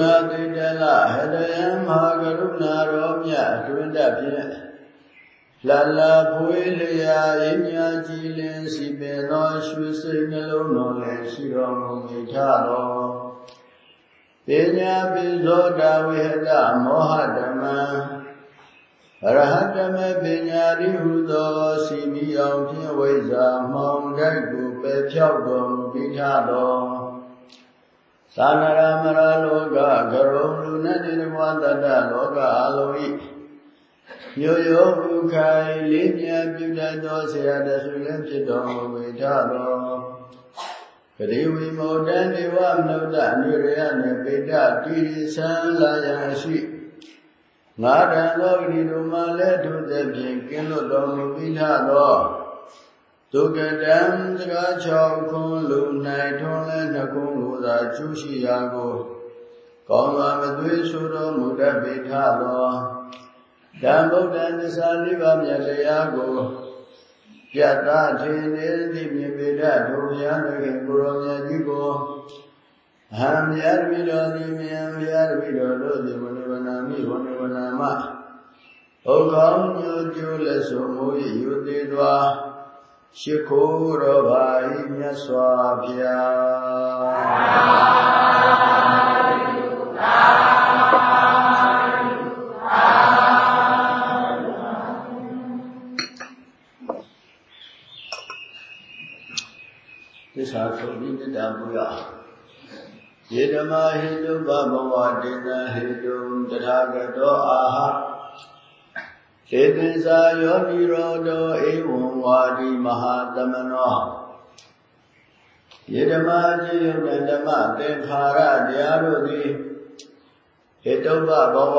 နာတိတလဟရယံမဟာကရုဏာရောမြတ်အတွင်းတဖြင့်လလာဖွေးလျာရင်းညာကြည်လင်စီပင်သောရွှေစိတ်နှလုံးတော်လည်းရှိတော်မူမိထတော်ပညာပိဇောတဝိဟတမောဟဓမ္မအရဟတမေပညာရိဟုသောစီမီအောင်ဖြင့်ဝိဇ္ဇာမှောင်တိုက်ကိုပယ်ဖြောက်တော်မူပြီးထတော် သာနရမရလောကကရုံလူနဲ့နိဘဝတတ္တလောကအလုံးဤမြို့ရောဘုခိုင်လေးမြတ်ပြုတတ်သောဆရာတဆူလည်းဖြစ်တော်မူဝေထတော်ပရိဝိမောတံဒေဝမနုဿအနိရယနှင့်ပိဋကတိရိသံလာယရှိငါတန်သောဤတို့မှလည်းထိုသည်ဖြင့်ကင်းလွတ်တော်မူပြီးထသော ဒုက္ကတံစကား၆ခွန်းလူ၌ထွန်းလဲနှခုကိုသာကျူးရှိရာကိုကောင်းစွာမသွေးဆိုတော်မူတတ်ပေထသောဓမ္မဗုဒ္ဓသစ္စာနိဗ္ဗာန်မြတ်တရားကိုပြတ်သားထင်နေသည့်မြင်ပေတတ်ထိုဘုရားသခင်ကိုရောမြတ်ကြီးကိုအဟံမြတ်မိတော်သည်မြင်ဘုရားမိတော်တို့သည်ဝဏဝနာမိဝဏဝနာမဩကောင်းညိုကျိုးလက်ဆုံမူ၏ယူသေးသော ရှိခိုးတော်ပါ၏မြတ်စွာဘုရားသစ္စာဆိုပြီးမေတ္တာပူရယေဓမ္မဟိတုဘဘဝတေနဟိတုတထာဂတောအာဟေ သင်္စာယောနိရောဓောဧဝံဝါဒီမဟာသမနောယေဓမ္မာจิယုတ်ဓမ္မသင်္ခါရတရားတို့သည်ဟေတုပဘဝ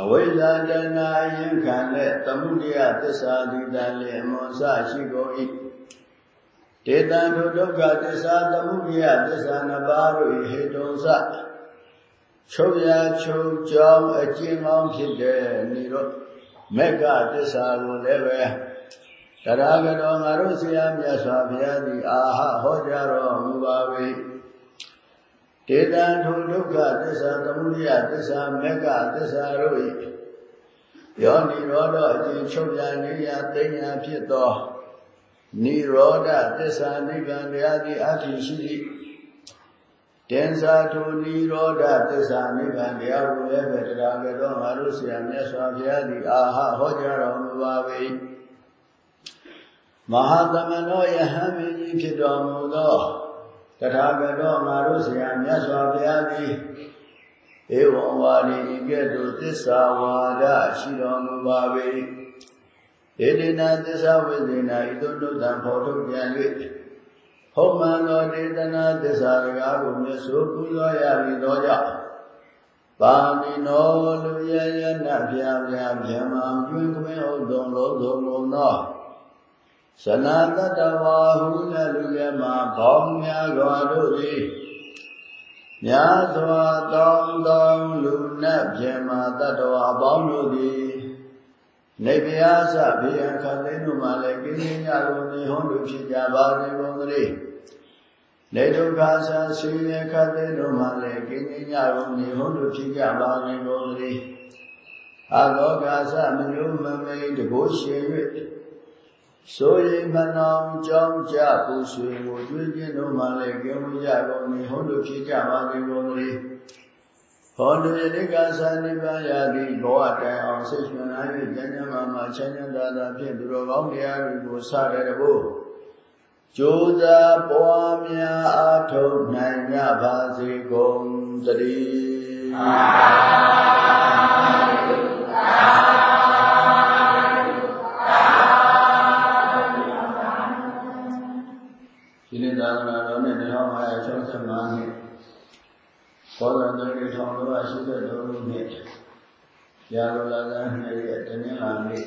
အဝိဇ္ဇာတဏှာယင်ခံတဲ့သမုဒိယသစ္စာတိတံလေအမွန်စရှိကုန်၏ဒေတံဒုဒုက္ခသစ္စာသမုဒိယသစ္စာနှစ်ပါးတို့ဟေတုံစ ချုပ်ရချုပ်ကြောင်းအကျဉ်းကောင်းဖြစ်တဲ့နေတော့မက္ကသစ္စာကိုလည်းပဲတရားကတော်ငါတို့ဆရာမြတ်စွာဘုရားသည်အာဟဟောကြားတော်မူပါ၏ဒေတံထိုဒုက္ခသစ္စာသမုဒယသစ္စာမက္ကသစ္စာတို့၏ယောနိရောဓအကျဉ်းချုပ်ရနေရသိညာဖြစ်သောနိရောဓသစ္စာနိဗ္ဗာန်တရားသည်အတ္တိရှိသည် တင်္စာထုနိရောဓသစ္စာနိဗ္ဗာန်တရားကိုလည်းပဲတရားကြတော့ငါတို့ဆရာမြတ်စွာဘုရားသည်အာဟဟောကြားတော်မူပါ၏မဟာသမနောယဟံမင်းကြီးဖြစ်တော်မူသောတရားကြတော့ငါတို့ဆရာမြတ်စွာဘုရားသည်ဧဝံဝါဒီဤကဲ့သို့သစ္စာဝါဒရှိတော်မူပါ၏ဒေဒိနာသစ္စာဝိဇ္ဇေနာဤသို့နုတံဖော်ထုတ်ပြန်၍ ဟုတ်မှန်သောဒေသနာသစ္စာစကားကိုမြတ်စွာပူဇော်ရပြီးသောကြောင့်ပါဏိနောလူရရနဗျာဗျာဗျမံကျွင်းကမင်းဟုတ်သုံးလုံးသုံးလုံးသောသနာတတဝါဟုလည်းလူရမှာဘောင်းများစွာတို့သည်များစွာတောင်းတောင်းလူနတ်ဗျမတတဝါပေါင်းတို့သည် နေဗျာစဘေယံခသိန်းတို့မှလည်းကိင်းကြကုန်နေဟောတို့ဖြစ်ကြပါစေကုန်သတည်းလေဒုက္ခဆာဆွေရခတ်တဲ့တို့မှလည်းကိဉ္ညရုံနေဟုတို့ဖြစ်ကြပါလိမ့်ကုန်သတည်းအလောကသမညုမမိန်တကိုးရှင်၍ဆိုရင်မနောင်ကြောင်းကြပူဆွေကိုကျွေးခြင်းတို့မှလည်းကြုံကြကုန်နေဟုတို့ဖြစ်ကြပါလိမ့်ကုန်သတည်း ဟောတုယတိကသာနိဗ္ဗာန်ရာတိဘဝတိုင်အောင်စိတ်ရှင်နိုင်၍ဉာဏ်ဉာဏ်မှာမှာချမ်းသာသာဖြင့်သူတော်ကောင်းတရားတွေကိုစတဲ့တဖို့ကြိုးစားပွားများအားထုတ်နိုင်ကြပါစေကုန်သတည်းသာဓုသာဒီနေ့သာသနာတော်နဲ့1565နှစ် ဘောဓတော်တွေထောင်လို့ရှိတဲ့တော်လို့နှစ်ရာလိုလာကနှစ်ရက်တနင်္လာနေ့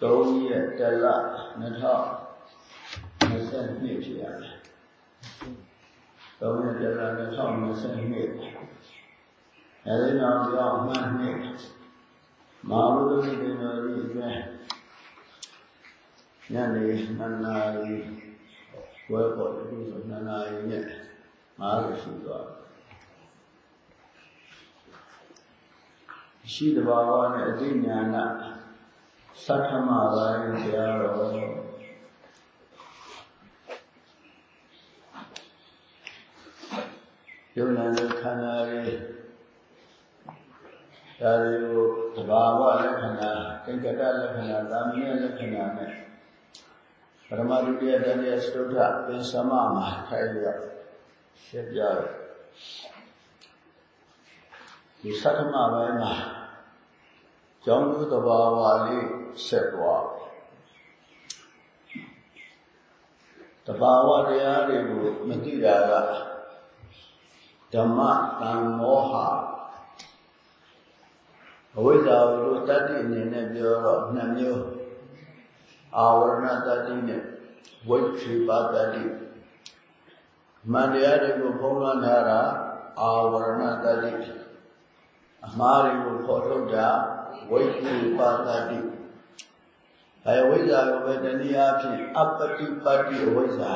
3ရက်တလ2000 22ဖြစ်ရတယ်။သုံးရက်တရ2022အဲဒီနောက်ပြောင်းမှန်းနှစ်မာဝုဒ္ဓတိတေတော်ကြီးအတွင်းညနေ9နာရီဝဲပေါ်ဒီလို9နာရီနဲ့50ရှိသွား ရှိတဘာဝနဲ့အသိဉာဏ်သတ္ထမပိုင်းတရားတော်ယုံနာခန္ဓာရဲ့ဒါတွေကိုတဘာဝလက္ခဏာသင်္ကတလက္ခဏာသာမဏေလက္ခဏာနဲ့ပရမဒုတိယတတိယစတုထပင်សមမှာထိုင်ရရှင်းပြရ ဒီသတ္တမပိုင်းမှာကျောင်းသူတဘာဝလေးဆက်သွားတဘာဝတရားတွေကိုမသိတာကဓမ္မတန်မောဟအဝိဇ္ဇာကိုတတ္တိအနေနဲ့ပြောတော့နှစ်မျိုးအာဝရဏတတ္တိနဲ့ဝိခေပတတ္တိမန္တရားတွေကိုဖုံးလွှမ်းထားတာအာဝရဏတတ္တိ အမှားတွေကိုဖော်ထုတ်တာဝိခေပတတ္တိအဲဝိဇ္ဇာကိုပဲတနည်းအားဖြင့်အပတိပတ္တိအဝိဇ္ဇာ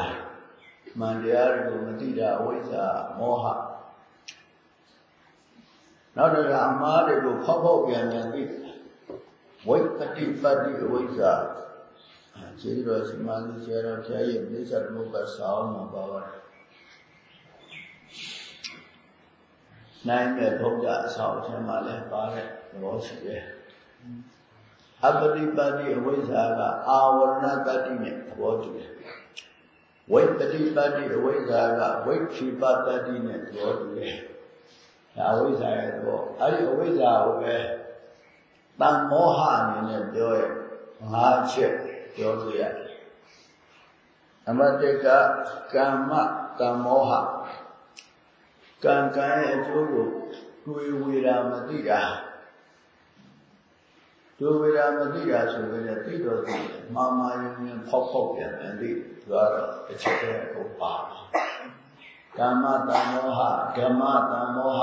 မန္တရားတွေကိုမသိတာအဝိဇ္ဇာမောဟနောက်တစ်ခါအမှားတွေကိုဖောက်ဖောက်ပြန်ပြန်သိဝိပတိပတ္တိအဝိဇ္ဇာခြေတော်စမာဓိခြေတော်ဖြာရဲ့ပြိဿသမုပ္ပါဆောင်းမှာပါပါတယ် နိုင်တဲ့ဘုရားအဆောင်အထက်မှာလည်းပါတဲ့သဘောရှိတယ်အပတိပတ္တိအဝိဇ္ဇာကအာဝရဏတတ္တိနဲ့သဘောတူတယ်ဝိပတိပတ္တိအဝိဇ္ဇာကဝိခိပတ္တိနဲ့သဘောတူတယ်ဒါအဝိဇ္ဇာရဲ့သဘောအဲ့ဒီအဝိဇ္ဇာကိုပဲတန်မောဟအနေနဲ့ပြောရငါးချက်ပြောလို့ရတယ်အမတကကာမတန်မောဟ ကံကံရဲ့အကျိုးကိုတွေ့ဝေတာမသိတာတွေ့ဝေတာမသိတာဆိုရင်သိတော့သိမာမာယုံရင်ဖောက်ဖောက်ပြန်ပြန်သိသူကတော့အချက်တည်းကိုပါကာမတန်မောဟဓမ္မတန်မောဟ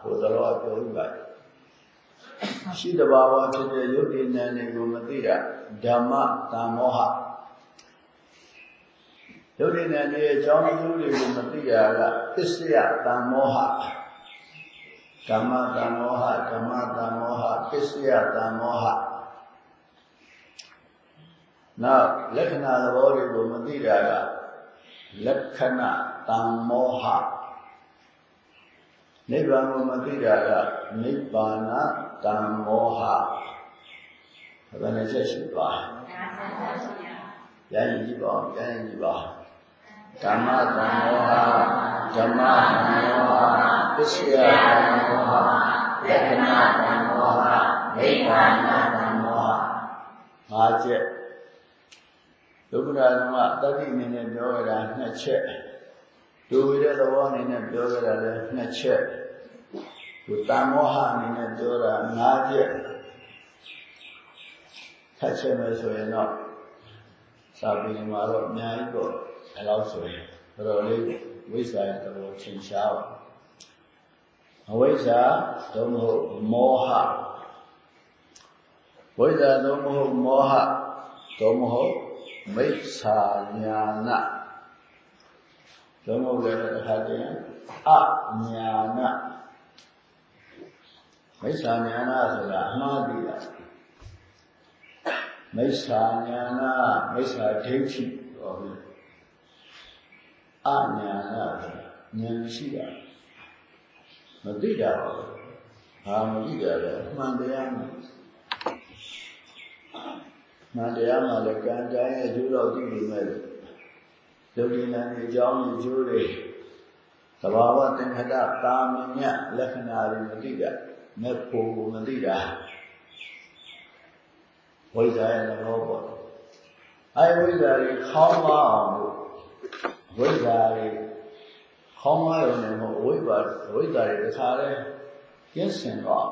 ဟိုတော့ပြောဥပါရှိတဘာဝဖြစ်တဲ့ယုတ်တိဉာဏ်တွေကိုမသိတာဓမ္မတန်မောဟ ယုတ်တိဉာဏ်ရဲ့အကြောင်းအကျိုးတွေကိုမသိတာကပစ္စယတန်မောဟဓမ္မတန်မောဟဓမ္မတန်မောဟပစ္စယတန်မောဟနောက်လက္ခဏာသဘောတွေကိုမသိတာကလက္ခဏာတန်မောဟနိဗ္ဗာန်ကိုမသိတာကနိဗ္ဗာန်တန်မောဟဘယ်နဲ့ချက်ရှိပါရရင်ကြည့်ပါရရင်ကြည့်ပါ ဓမ္မတန်မောဟဓမ္မတန်မောဟပစ္စယတန်မောဟလက္ခဏာတန်မောဟနိဗ္ဗာန်တန်မောဟငါးချက်ဒုက္ခဓမ္မတတိအနေနဲ့ပြောရတာနှစ်ချက်ဒုဝိရသဘောအနေနဲ့ပြောရတာလည်းနှစ်ချက်ဒီတန်မောဟအနေနဲ့ပြောတာ၅ချက်ထပ်ချက်မယ်ဆိုရင်တော့စာပေမှာတော့အများကြီးပေါ့ အဲလောက်ဆိုရင်တော်တော်လေးဝိဇ္ဇာရဲ့သဘောသင်ရှားပါအဝိဇ္ဇာသို့မဟုတ်မောဟဝိဇ္ဇာသို့မဟုတ်မောဟသို့မဟုတ်မိစ္ဆာညာနာသို့မဟုတ်လည်းတစ်ခါတည်းအညာနာမိစ္ဆာဉာဏဆိုတာအမှားသိတာမိစ္ဆာဉာဏမိစ္ဆာဒိဋ္ဌိဟောပြီ အညာဏဆိုတာဉာဏ်ရှိတာမသိတာပါဘာမသိတာလဲအမှန်တရားမှမှန်တရားမှလည်းကံတိုင်းရဲ့အကျိုးတော့သိနေမဲ့လို့ဒုတိယဉာဏ်အကြောင်းအကျိုးတွေသဘာဝသင်္ခတတာမညလက္ခဏာတွေမသိတာမဲ့ဖို့ကိုမသိတာဝိဇ္ဇာရဲ့သဘောပေါ့အဲဝိဇ္ဇာတွေခေါင်းမအောင်လို့ ဝိဇ္ဇာတွေခေါင်းမရုံနဲ့မဟုတ်ဝိပါဝိဇ္ဇာတွေတခါလဲကျင်းစင်တော့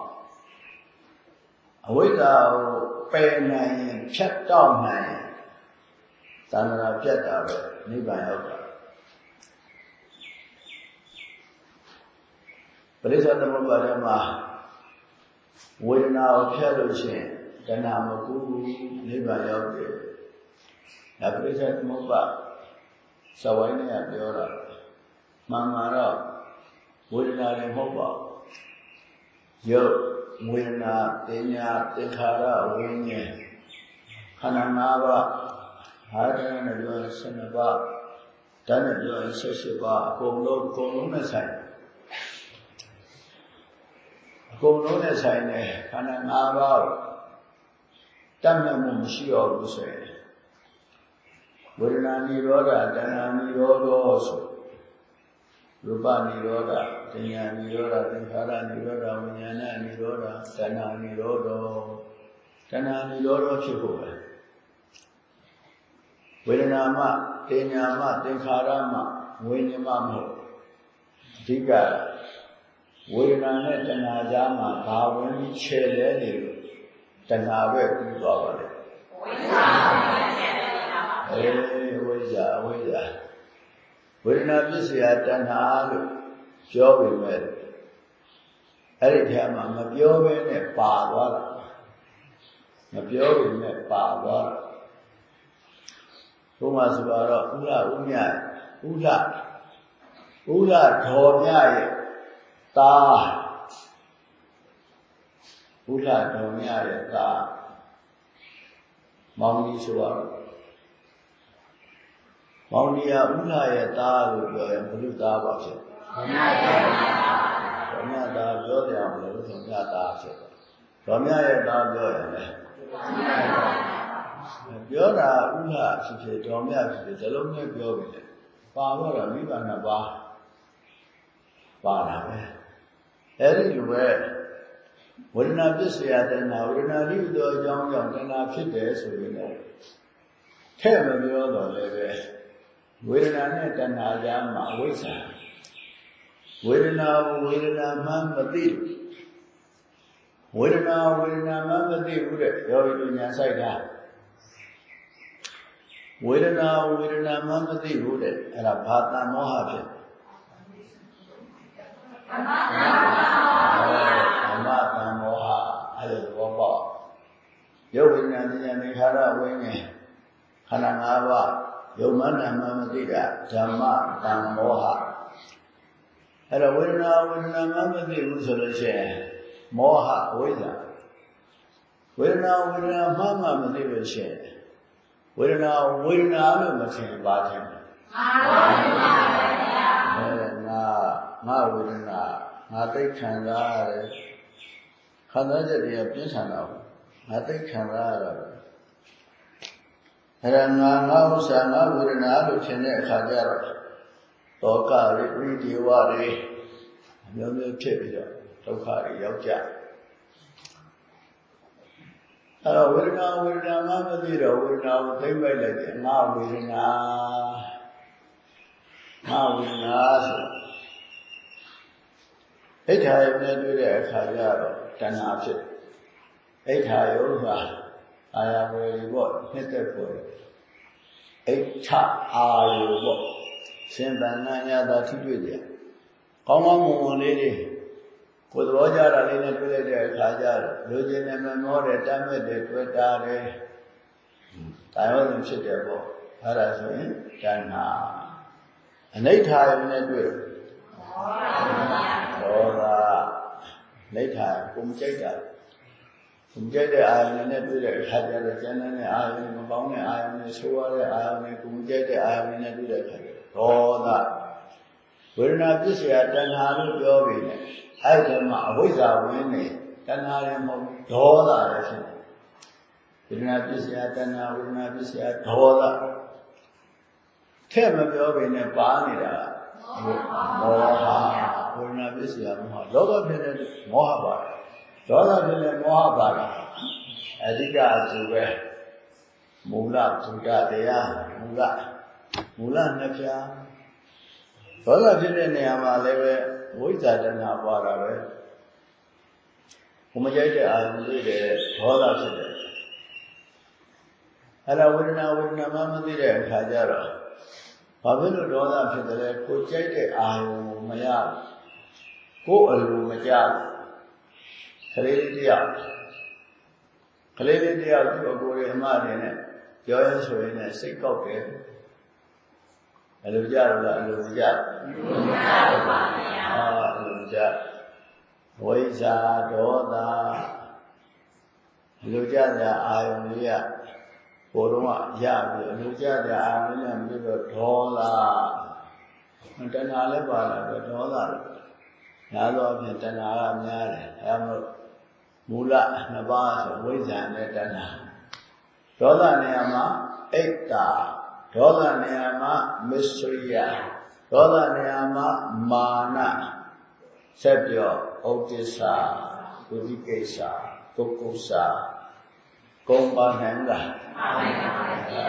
အဝိဇ္ဇာကိုပယ်နိုင်ရင်ဖြတ်တောက်နိုင်ရင်သန္တာပြတ်တာပဲနိဗ္ဗာန်ရောက်တာပရိစ္ဆေသမုပ္ပါဒမှာဝေဒနာကိုဖြတ်လို့ရှိရင်တဏှာမကူဘူးနိဗ္ဗာန်ရောက်တယ်။ဒါပရိစ္ဆေသမုပ္ပါ သဝိုင်းနဲ့ပြောတာမှန်မှန်တော့ဝေဒနာတွေမဟုတ်ပါဘူးရုပ်ဝေဒနာတင်ညာသင်္ခါရဝိညာဉ်ခန္ဓာ၅ပါးဟာတရနဲ့ပြောရင်12ပါးဓာတ်နဲ့ပြောရင်18ပါးအကုန်လုံးအကုန်လုံးနဲ့ဆိုင်အကုန်လုံးနဲ့ဆိုင်တယ်ခန္ဓာ၅ပါးတတ်မှတ်မှုမရှိတော့ဘူးဆိုရင် ဝေဒနာနိရောဓတဏှာနိရောဓဆိုရူပနိရောဓ၊တင်ညာနိရောဓ၊သင်္ခါရနိရောဓ၊ဝိညာဏနိရောဓ၊တဏှာနိရောဓတဏှာနိရောဓဖြစ်ဖို့ပဲဝေဒနာမှတင်ညာမှသင်္ခါရမှဝိညာဉ်မှမဟုတ်အဓိကဝေဒနာနဲ့တဏှာကြားမှာဘာဝင်ပြီးခြေလဲနေလို့တဏှာပဲပြီးသွားပါလေဝိညာဉ် ဇာအေးဝိဇ္ဇာဝိဇ္ဇာဝေဒနာပစ္စယတဏှာလို့ပြောပေမဲ့အဲ့ဒီထဲမှာမပြောဘဲနဲ့ပါသွားတာမပြောပေမဲ့ပါသွားတာဘုမဆိုတော့ဥရဥမြဥရဥရဒေါ်မြရဲ့တာဥရဒေါ်မြရဲ့တာမောင်ကြီးဆိုတော့ မောင်ကြီးကဥရရဲ့တာလို့ပြောရင်ဘုလူသားပါဖြစ်ဒေါ်မြရဲ့တာဒေါ်မြသားပြောကြအောင်လို့ဒေါ်မြသားဖြစ်ဒေါ်မြရဲ့တာပြောရင်လည်းပြောတာဥဟဖြစ်ဖြစ်တော်မြဖြစ်ဖြစ်ဇလုံးနဲ့ပြောပြီလေပါတော့တာမိဘနှစ်ပါးပါတာပဲအဲ့ဒီလိုပဲဝေဒနာပစ္စယတဏဝေဒနာလိသောအကြောင်းကြောင့်တဏဖြစ်တယ်ဆိုရင်လည်းထဲ့မပြောတော့လည်းပဲ ဝေဒနာနဲ့တဏှာကြားမှာအဝိဇ္ဇာဝေဒနာဝေဒနာမှမသိဝေဒနာဝေဒနာမှမသိဘူးတဲ့ယောဂီတို့ညာဆိုင်တာဝေဒနာဝေဒနာမှမသိဘူးတဲ့အဲ့ဒါဘာတမောဟဖြစ်ဓမ္မတမောဟအဲ့ဒါဘောပေါ့ရုပ်ဝိညာဉ်ဉာဏ်နေခါရဝိညာဉ်ခန္ဓာ၅ပါး ယုံမနာမှမသိတာဓမ္မတမောဟအဲ့တော့ဝေဒနာဝေဒနာမှမသိဘူးဆိုလို့ရှိရင်မောဟအဝိဇ္ဇာဝေဒနာဝေဒနာမှမမသိလို့ရှိရင်ဝေဒနာဝေဒနာလို့မထင်ပါထင်ဘူးမှန်ပါပါဘုရားအဲငါငါဝေဒနာငါသိခံစားရတယ်ခံစားချက်တွေကပြင်းထန်တော့ငါသိခံစားရတော့ အဲ့ဒါငါငါဥစ္စာငါဝေဒနာလို့ထင်တဲ့အခါကျတော့တောကရိပရိဒီဝတွေအမျိုးမျိုးဖြစ်ပြီးတော့ဒုက္ခတွေရောက်ကြတယ်အဲ့တော့ဝေဒနာဝေဒနာမှမသိတော့ဝေဒနာကိုသိမ့်ပိုက်လိုက်တယ်ငါဝေဒနာငါဝေဒနာဆိုအိဋ္ဌာယနဲ့တွေ့တဲ့အခါကျတော့တဏှာဖြစ်အိဋ္ဌာယောက အာယဝေဒီပေါ့နှစ်သက်ပေါ်အိဋ္ဌအာယောပေါ့ရှင်သန္နညာသာထိတွေ့ကြကောင်းကောင်းမွန်မွန်လေးတွေကိုယ်သဘောကြတာလေးနဲ့တွေ့လိုက်တဲ့အခါကျတော့လူချင်းနဲ့မမောတယ်တမ်းမဲ့တယ်တွေ့တာတယ်တာယောဇဉ်ဖြစ်တယ်ပေါ့အဲ့ဒါဆိုရင်တဏှာအနိဋ္ဌာယနဲ့တွေ့တယ်ဒေါသနိဋ္ဌာကိုမကြိုက်တာ ကိုမကြိုက်တဲ့အာယုန်နဲ့တွေ့တဲ့အခါကျတော့ကျန်တဲ့အာယုန်မပေါင်းတဲ့အာယုန်နဲ့ဆိုးရတဲ့အာယုန်နဲ့ကိုမကြိုက်တဲ့အာယုန်နဲ့တွေ့တဲ့အခါကျဒေါသဝေဒနာပစ္စယတဏှာလို့ပြောပြီးတယ်အဲ့ဒီမှာအဝိဇ္ဇာဝင်နေတဏှာလည်းမဟုတ်ဒေါသလည်းဖြစ်တယ်ဝေဒနာပစ္စယတဏှာဝေဒနာပစ္စယဒေါသထဲ့မပြောဘဲနဲ့ပါနေတာမောဟဝေဒနာပစ္စယမောဟလောဘဖြစ်တဲ့မောဟပါ ဒေါသဖြစ်တဲ့မောဟပါအဓိကဆိုပဲမူလဘုဒ္ဓတရားမူလမူလနှစ်ဖြာဒေါသဖြစ်တဲ့နေရာမှာလည်းပဲဝိဇ္ဇာတဏှာပွားတာပဲဘုမကြိုက်တဲ့အာရုံတွေတဲ့ဒေါသဖြစ်တယ်အဲ့ဒါဝေဒနာဝေဒနာမှမသိတဲ့အခါကျတော့ဘာဖြစ်လို့ဒေါသဖြစ်တယ်လဲကိုကြိုက်တဲ့အာရုံကိုမရကိုအလိုမကြက လေးလေးတယောက်ကလေးလေးတယောက်သူ့အကိုရဲ့အမတွေနဲ့ပြောရဆိုရင်လည်းစိတ်ကောက်တယ်အဲယ်လိုကြတော့လားအလိုမကြဘူးမကြပါဘူးဗျာအာအလိုကြဝိဇ္ဇာဒေါသအလိုကြတဲ့အာယုံလေးကဘုံတော့ရပြီအလိုကြတဲ့အာယုံလေးကပြီးတော့ဒေါသတဏှာလည်းပါလာတော့ဒေါသလည်းညာတော့ဖြင့်တဏှာကများတယ်အဲမို့ မူလနှစ်ပါးဆိုဝိဇ္ဇာနဲ့တဏှာဒေါသနေရာမှာအိတ်တာဒေါသနေရာမှာမစ္စရိယဒေါသနေရာမှာမာနဆက်ပြောဥဒိစ္စဝိသိကိစ္စပုဂ္ဂုစ္စကုံပါနိုင်လား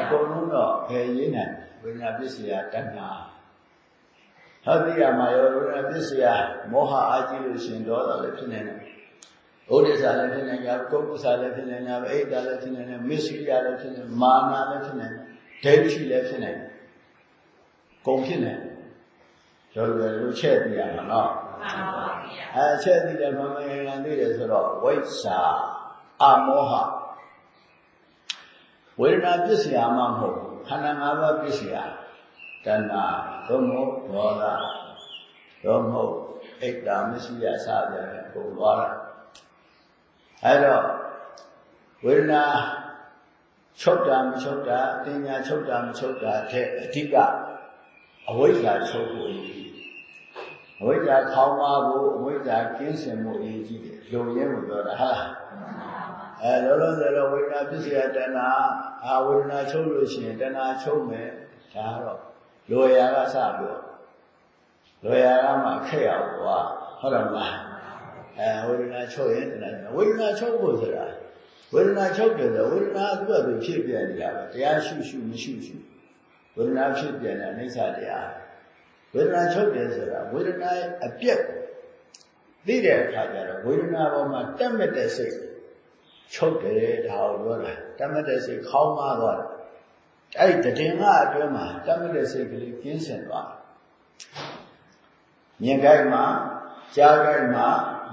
အကုန်လုံးတော့ဖယ်ရင်းနိုင်ဝိညာပစ္စယတဏှာဟောတိယမှာရောဝိညာပစ္စယမောဟအာကြီးလို့ရှင်ဒေါသလည်းဖြစ်နေတယ် ဥဒိစ္စလည်းဖြစ်နေကြပုဂ္ဂုစ္စလည်းဖြစ်နေကြအိတ်တာလည်းဖြစ်နေတယ်မစ္စရိယလည်းဖြစ်နေမာနလည်းဖြစ်နေတယ်ဒိဋ္ဌိလည်းဖြစ်နေတယ်ကုံဖြစ်နေရောရွယ်လို့ချက်ပြရမှာနော်မှန်ပါဗျာအဲချက်သိတယ်မမယံသိတယ်ဆိုတော့ဝိဇ္ဇာအမောဟဝေဒနာပစ္စယမှမဟုတ်ခန္ဓာ၅ပါးပစ္စယတဏှာသို့မဟုတ်ဒေါသသို့မဟုတ်အိတ်တာမရှိရစပြန်ပုံသွားတာ အဲတော့ဝေဒနာချုပ်တာမချုပ်တာအတင်ညာချုပ်တာမချုပ်တာတဲ့အဓိကအဝိဇ္ဇာချုပ်ဖို့အဝိဇ္ဇာခေါင်းပါဖို့အဝိဇ္ဇာကင်းစင်မှုအရေးကြီးတယ်လုံရဲလို့ပြောတာဟာအဲလောလောဆယ်တော့ဝေဒနာပစ္စယတဏှာအာဝေဒနာချုပ်လို့ရှိရင်တဏှာချုပ်မယ်ဒါတော့လောရာကစပြောလောရာကမှခက်ရအောင်ဟုတ်တယ်မလား အဲဝေဒနာချုပ်ရင်တဏှာဝေဒနာချုပ်ဖို့ဆိုတာဝေဒနာချုပ်တယ်ဆိုဝေဒနာသူ့အတူဖြစ်ပြနေတာပဲတရားရှုရှုမရှုရှုဝေဒနာဖြစ်ပြတဲ့အိဋ္ဌတရားဝေဒနာချုပ်တယ်ဆိုတာဝေဒနာရဲ့အပြက်သိတဲ့အခါကျတော့ဝေဒနာပေါ်မှာတက်မဲ့တဲ့စိတ်ချုပ်တယ်ဒါကိုပြောတာတက်မဲ့တဲ့စိတ်ခေါင်းမသွားတယ်အဲ့ဒီတည်ငါအတွင်းမှာတက်မဲ့တဲ့စိတ်ကလေးကျင်းစင်သွားမြင်ကြိုက်မှာကြားကြိုက်မှာ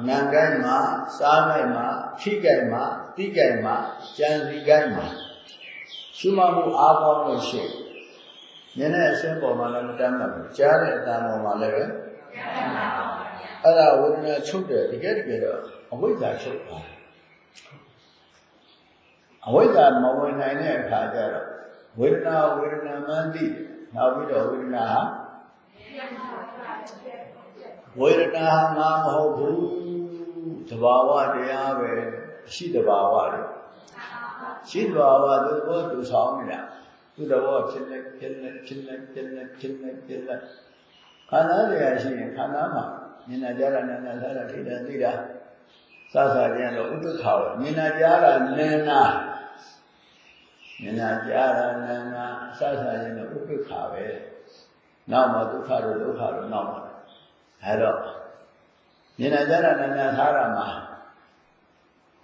နာကြိုက်မှာစားကြိုက်မှာထိကြိုက်မှာသိကြိုက်မှာကြံစီကြိုက်မှာရှုမှတ်မှုအားကောင်းလို့ရှိရင်မြင်တဲ့အရှင်းပေါ်မှာလည်းမတမ်းမှတ်ဘူးကြားတဲ့အတန်ပေါ်မှာလည်းပဲအဲ့ဒါဝိညာဉ်ချုပ်တယ်တကယ်တကယ်တော့အဝိဇ္ဇာချုပ်တာအဝိဇ္ဇာမဝင်နိုင်တဲ့အခါကျတော့ဝေဒနာဝေဒနာမှန်းသိနောက်ပြီးတော့ဝေဒနာဟာ ဝေဒနာငါမဟုတ်ဘူးတဘာဝတရားပဲရှိတဘာဝတယ်ရှိတဘာဝသူဘောသူဆောင်နေတာသူ့တော်ဖြစ်နေဖြစ်နေဖြစ်နေဖြစ်နေဖြစ်နေဖြစ်နေခန္ဓာတရားရှိရင်ခန္ဓာမှာမြင်နာကြတာနာနာစားတာထိတာသိတာစသဖြင့်တော့ဥပ္ပခါဝမြင်နာကြတာနင်းနာမြင်နာကြတာနင်းနာစသဖြင့်တော့ဥပ္ပခါပဲနောက်မှဒုက္ခတို့ဒုက္ခတို့နောက်မှ အဲတော့မြင်နာကြတာနာနာစားတာမှာ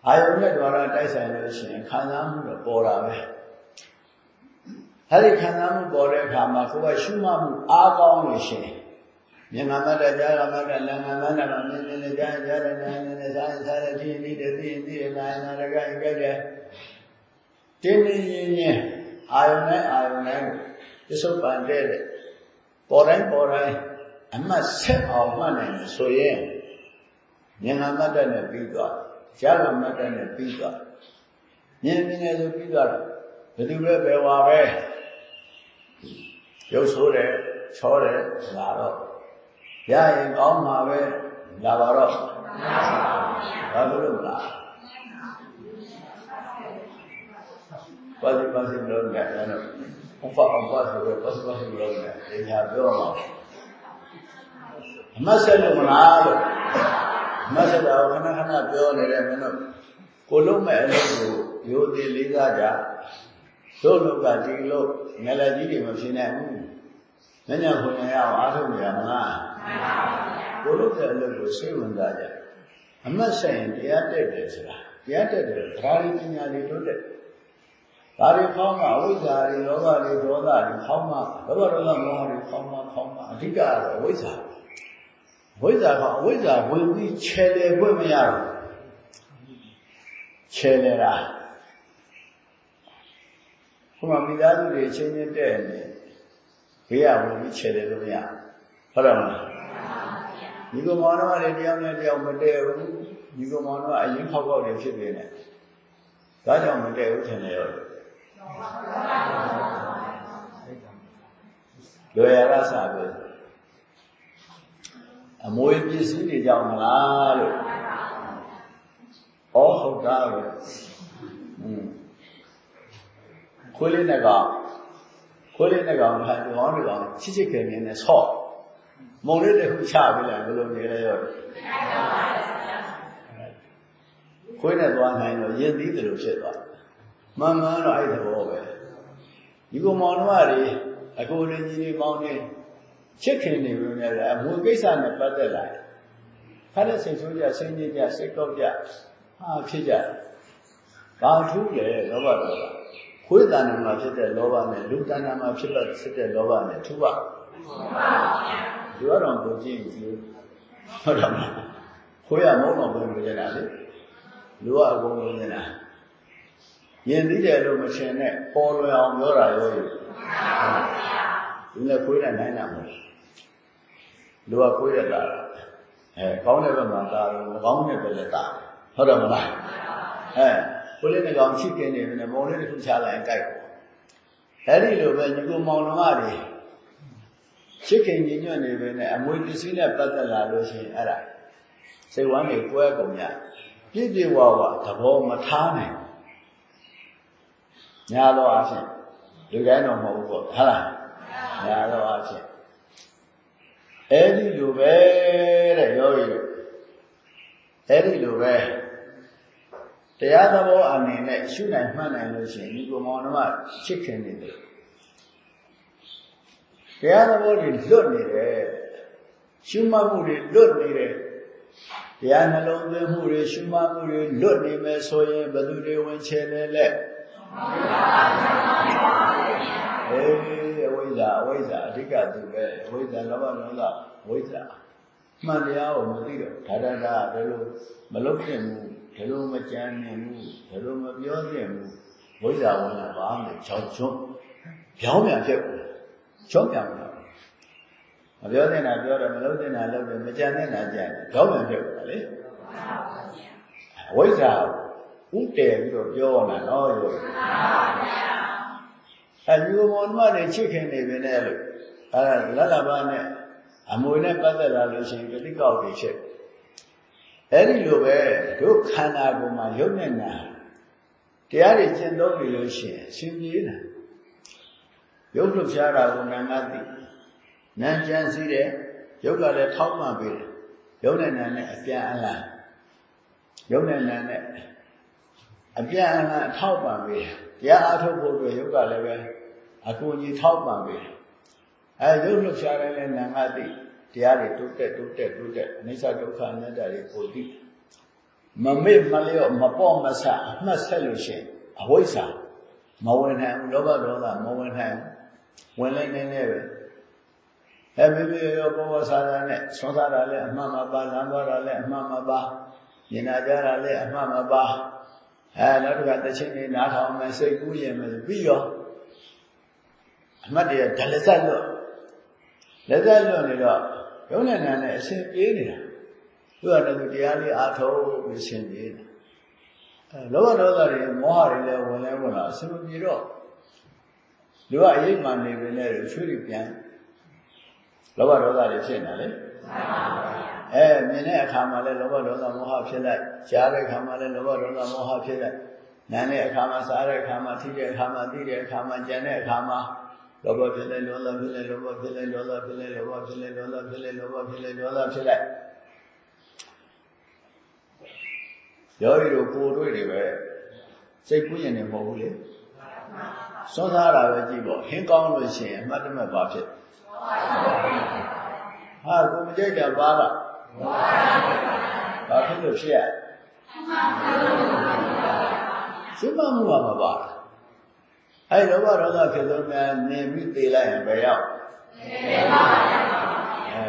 အာယုန်နဲ့ द्वार တိုက်ဆိုင်လို့ရှိရင်ခံစားမှုတော့ပေါ်တာပဲအဲဒီခံစားမှုပေါ်တဲ့အခါမှာကိုယ်ကရှုမှတ်မှုအားကောင်းလို့ရှိရင်မြင်မှမတကြားရမှတလမ်းမှမတတော့မြင်နေကြကြတယ်နာနေနေစားစားတဲ့ဒီနေ့တည်းဒီနေ့နာနာရကကြကြတယ်တင်းနေရင်ရင်အာယုန်နဲ့အာယုန်နဲ့ပစ္စုပန်တဲ့ပေါ်တိုင်းပေါ်တိုင်း အမှတ်ဆက်အောင်မှတ်နိုင်ဆိုရင်ဉာဏ်မတ္တနဲ့ပြီးသွားကြားရမတ္တနဲ့ပြီးသွားမြင်မြင်နဲ့ဆိုပြီးသွားတယ်ဘယ်သူပဲပဲဝါပဲရုပ်ဆိုးတယ်ချောတယ်လာတော့ရရင်ကောင်းမှာပဲလာပါတော့ဘာလို့လဲပါစီပါစီလုံးနဲ့အဲ့တော့အဖအဖဆိုတော့ပါစီပါစီလုံးနဲ့ဒီညာပြောမှာအ မဆက်လို့မလားလို့အမဆက်တော့ခဏခဏပြောနေတယ်မင်းတို့ကိုလုံးမဲ့အလုပ်ကိုရိုသေလေးစားကြတို့လောကဒီလို့ငလကြီးတွေမဖြစ်နိုင်ဘူး။ညညခွန်ရအောင်အားထုတ်ကြမလား။မှန်ပါဗျာ။ကိုလို့တဲ့အလုပ်ကိုစိတ်ဝင်စားကြ။အမတ်ဆိုင်တရားတက်တယ်ဆိုတာတရားတက်တယ်ဓာရီပညာတွေတိုးတက်။ဒါတွေခေါင်းမှာအဝိဇ္ဇာတွေလောဘတွေဒေါသတွေခေါင်းမှာလောဘဒေါသမောဟတွေခေါင်းမှာခေါင်းမှာအဓိကတော့အဝိဇ္ဇာ။ ဝိဇ္ဇာကအဝိဇ္ဇာဝင်ပြီးခြေတယ်ခွင့်မရဘူး။ခြေတယ်လား။ဟိုမှာမိသားစုတွေချင်းချင်းတဲ့နေဘဘေးကဝင်ပြီးခြေတယ်လို့မရဟုတ်တယ်မလားဒီကောင်မောင်တော့လည်းတရားနဲ့တရားမတည့်ဘူးဒီကောင်မောင်တော့အရင်ခောက်ခောက်နေဖြစ်နေတယ်ဒါကြောင့်မတည့်ဘူးထင်တယ်ရောလွယ်ရရစာပဲ အမွေပစ္စည်းတွေကြောင့်မလားလို့ဩဟုတ်တာပဲอืมခွေးလေးနဲ့ကောင်ခွေးလေးနဲ့ကောင်ဟာဒီကောင်းဒီကောင်ချစ်ချစ်ခင်ခင်နဲ့ဆော့မုံလေးတစ်ခုချပြီးလိုက်ဘယ်လိုနေလဲရောခွေးနဲ့သွားနိုင်တော့ရင်သီးတယ်လို့ဖြစ်သွားမှန်မှန်တော့အဲ့သဘောပဲဒီကောင်မောင်တို့ကလေအကိုရင်းကြီးလေးပေါင်းနေ ချစ်ခင်နေပြီနဲ့အမွေကိစ္စနဲ့ပတ်သက်လာခါတဲ့စိတ်ဆိုးကြစိတ်ညစ်ကြစိတ်ကောက်ကြဟာဖြစ်ကြဘာထူးလဲလောဘဒေါသခွေးတဏ္ဍာမှာဖြစ်တဲ့လောဘနဲ့လူတဏ္ဍာမှာဖြစ်တဲ့ဖြစ်တဲ့လောဘနဲ့ထူပါဒီကတော့ကိုကြည့်ကြည့်ဟုတ်တယ်မလားခွေးကမုန်းတော့ဘယ်လိုရတာလဲလူကအကုန်လုံးနေတာယင်သိတယ်လို့မရှင်နဲ့ပေါ်လွယ်အောင်ပြောတာရောယူဒီလည်းခွေးနဲ့နိုင်တာမဟုတ် လူကခွေးရတာအဲကောင်းတဲ့ဘက်မှာတာတယ်မကောင်းတဲ့ဘက်လည်းတာဟုတ်တယ်မလားအဲခွေးလေးနဲ့ကောင်ချစ်กินနေတယ်မောင်လေးတစ်ခုချလိုက်ကြိုက်ပေါ့အဲ့ဒီလိုပဲညီကိုမောင်နှမတွေချစ်ခင်ညီညွတ်နေပဲနဲ့အမွေပစ္စည်းနဲ့ပတ်သက်လာလို့ရှိရင်အဲ့ဒါစိတ်ဝမ်းတွေကွဲကုန်ကြပြည့်ပြည့်ဝဝသဘောမထားနိုင်ညာတော့အဖြစ်လူတိုင်းတော့မဟုတ်ဘူးပေါ့ဟုတ်လားညာတော့အဖြစ် အဲ့ဒီလိုပဲတဲ့ယောဂီတို့အဲ့ဒီလိုပဲတရားသဘောအနေနဲ့ရှုနိုင်မှတ်နိုင်လို့ရှိရင်ဒီကောင်မောင်တို့ကချစ်ခင်နေတယ်တရားသဘောတွေလွတ်နေတယ်ရှုမှတ်မှုတွေလွတ်နေတယ်တရားနှလုံးသွင်းမှုတွေရှုမှတ်မှုတွေလွတ်နေမယ်ဆိုရင်ဘယ်သူတွေဝင်ချဲလဲလက် အေးအဝိဇ္ဇာအဝိဇ္ဇာအဓိကသူပဲအဝိဇ္ဇာလောဘဒေါသဝိဇ္ဇာမှန်တရားကိုမသိတော့ဒါဒဒါဘယ်လိုမလုပ်သင့်ဘူးဘယ်လိုမကြမ်းနိုင်ဘူးဘယ်လိုမပြောသင့်ဘူးဝိဇ္ဇာဝင်လာပါမယ်ချောင်းချွန်းပြောင်းပြန်ဖြစ်ဘူးချောင်းပြန်ပြန်မပြောသင့်တာပြောတယ်မလုပ်သင့်တာလုပ်တယ်မကြမ်းသင့်တာကြမ်းတယ်ပြောင်းပြန်ဖြစ်ဘူးလေဝိဇ္ဇာ ဥတည်ပြီးတော့ပြောတာနော်ရောအယူမောင်မတွေချစ်ခင်နေပြီနဲ့လို့အဲလက်လဘာနဲ့အမွေနဲ့ပတ်သက်လာလို့ရှိရင်ပဋိကောက်တွေဖြစ်အဲ့ဒီလိုပဲတို့ခန္ဓာကိုယ်မှာရုပ်နဲ့နာတရားတွေကျင့်သုံးနေလို့ရှိရင်ရှင်ပြေးတာရုပ်လှုပ်ရှားတာကိုနာငါသိနာကြံစည်းတယ်ရုပ်ကလည်းထောက်မှပေးတယ်ရုပ်နဲ့နာနဲ့အပြန်အလှန်ရုပ်နဲ့နာနဲ့ အပြန်အလှန်အထောက်ပံ့ပေးတယ်တရားအားထုတ်ဖို့အတွက်ရုပ်ကလည်းပဲအကူအညီထောက်ပံ့ပေးတယ်အဲရုပ်လှုပ်ရှားတိုင်းလည်းနာငါသိတရားတွေတိုးတက်တိုးတက်တိုးတက်အနိစ္စဒုက္ခအနတ္တတွေကိုသိမမေ့မလျော့မပေါ့မဆအမှတ်ဆက်လို့ရှိရင်အဝိဇ္ဇာမဝင်နိုင်ဘူးလောဘဒေါသမဝင်နိုင်ဝင်လိုက်နေနေပဲအဲမိမိရောဘောဘောဆာဆာနဲ့ဆွမ်းစားတာလည်းအမှန်မပါလမ်းသွားတာလည်းအမှန်မပါမြင်နာကြတာလည်းအမှန်မပါ အဲနောက်တစ်ခါတချင်းနေနားထောင်မယ်စိတ်ကူးရင်မယ်ပြီးရောအမှတ်တရဒလဇတ်လွတ်လက်ဇတ်လွတ်နေတော့ရုံးနဲ့နာနဲ့အရှင်ပြေးနေတာသူကလည်းတရားလေးအားထုတ်ပြီးအရှင်ပြေးတယ်အဲလောဘဒေါသတွေမောဟတွေလည်းဝင်လဲဝင်လာအရှင်မပြေတော့လူကအရေးမှန်နေပြီနဲ့ချွေးတွေပြန် လောဘဒေါသတွေဖြစ်နေလေအဲမြင်တဲ့အခါမှာလည်းလောဘဒေါသမောဟဖြစ်လိုက်ကြားတဲ့အခါမှာလည်းလောဘဒေါသမောဟဖြစ်လိုက်နားတဲ့အခါမှာစားတဲ့အခါမှာထိတဲ့အခါမှာသိတဲ့အခါမှာကြံတဲ့အခါမှာလောဘဖြစ်လိုက်ဒေါသဖြစ်လိုက်လောဘဖြစ်လိုက်ဒေါသဖြစ်လိုက်လောဘဖြစ်လိုက်ဒေါသဖြစ်လိုက်လောဘဖြစ်လိုက်ဒေါသဖြစ်လိုက်ရောရီတို့ကိုတွေ့နေပဲစိတ်ကူးရင်နေမဟုတ်ဘူးလေစောစားတာပဲကြည့်ပေါ့ဟင်းကောင်းလို့ရှိရင်အမှတ်တမဲ့ပါဖြစ် ဟာကိုမကြိုက်တာပါလားဘာဖြစ်လို့ဖြစ်ရရှင်းမမှုမှာမပါအဲလောဘဒေါသဖြစ်လို့များနေပြီးသေးလိုက်ရင်ဘယ်ရောက်သေပါဘူးအဲ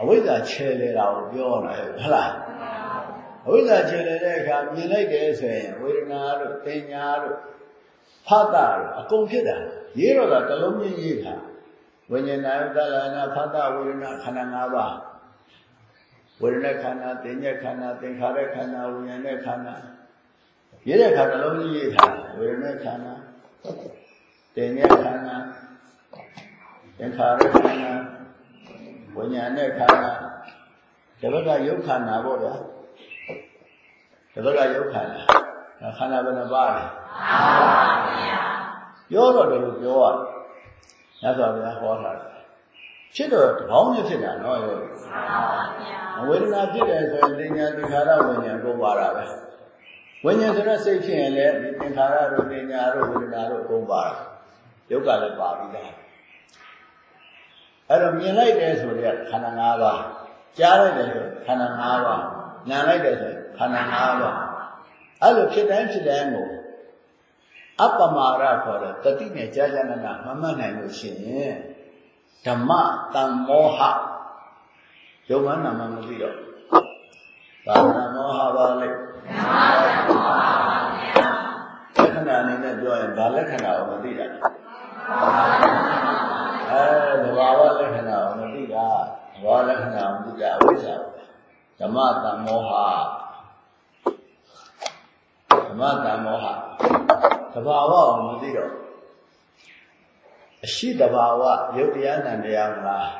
အဝိဇ္ဇာချဲလေတာကိုပြောလာဟုတ်လားအဝိဇ္ဇာချဲလေတဲ့အခါမြင်လိုက်တယ်ဆိုရင်ဝေဒနာတို့ပညာတို့ဖတ်တာတို့အကုန်ဖြစ်တာရေးတော့တာတလုံးချင်းရေးတာ ဝိညာဏယုတလနာဖတ်တဝေဒနာခန္ဓာ၅ပါးဝေဒနာခန္ဓာသင်ညက်ခန္ဓာသင်္ခါရခန္ဓာဝိညာဉ်နဲ့ခန္ဓာရေးတဲ့ခါနှလုံးကြီးရေးထားဝေဒနာခန္ဓာသင်ညက်ခန္ဓာသင်္ခါရခန္ဓာဝိညာဉ်နဲ့ခန္ဓာဒီဘက်ကယုတ်ခန္ဓာပေါ့ဗျာဒီဘက်ကယုတ်ခန္ဓာခန္ဓာဘယ်နှပါးလဲမှန်ပါဗျာပြောတော့တယ်လို့ပြောရတယ် ညသောဗျာဟောတာဖြစ်တော့တပေါင်းနဲ့ဖြစ်တာနော်ရောမှန်ပါဗျာဝေဒနာဖြစ်တယ်ဆိုရင်ဉာဏ်သင်္ခါရဝိညာဉ်ကိုပါတာပဲဝိညာဉ်ဆိုတဲ့စိတ်ဖြစ်ရင်လည်းသင်္ခါရတို့ပညာတို့ဝေဒနာတို့ကိုပါတာယုတ်ကလည်းပါပြီးသားအဲ့တော့မြင်လိုက်တယ်ဆိုတဲ့ခန္ဓာ၅ပါးကြားလိုက်တယ်ဆိုခန္ဓာ၅ပါးနားလိုက်တယ်ဆိုခန္ဓာ၅ပါးအဲ့လိုဖြစ်တိုင်းဖြစ်တိုင်းကို အပ္ပမာရခေါ်တဲ့တတိနဲ့ကြာကြာနာနာမမှတ်နိုင်လို့ရှိရင်ဓမ္မတံမောဟယုံမနာမမသိတော့ဘာဝနာမောဟပါလဲဓမ္မတံမောဟပါဗျာလက္ခဏာအနေနဲ့ပြောရင်ဘာလက္ခဏာကိုမသိတာအဲသဘာဝလက္ခဏာကိုမသိတာသဘာဝလက္ခဏာကိုမသိတာအဝိဇ္ဇာဓမ္မတံမောဟဓမ္မတံမောဟ သဘာဝကိုမသိတော့အရှိတဘာဝယုတ်တရားနံတရားမလား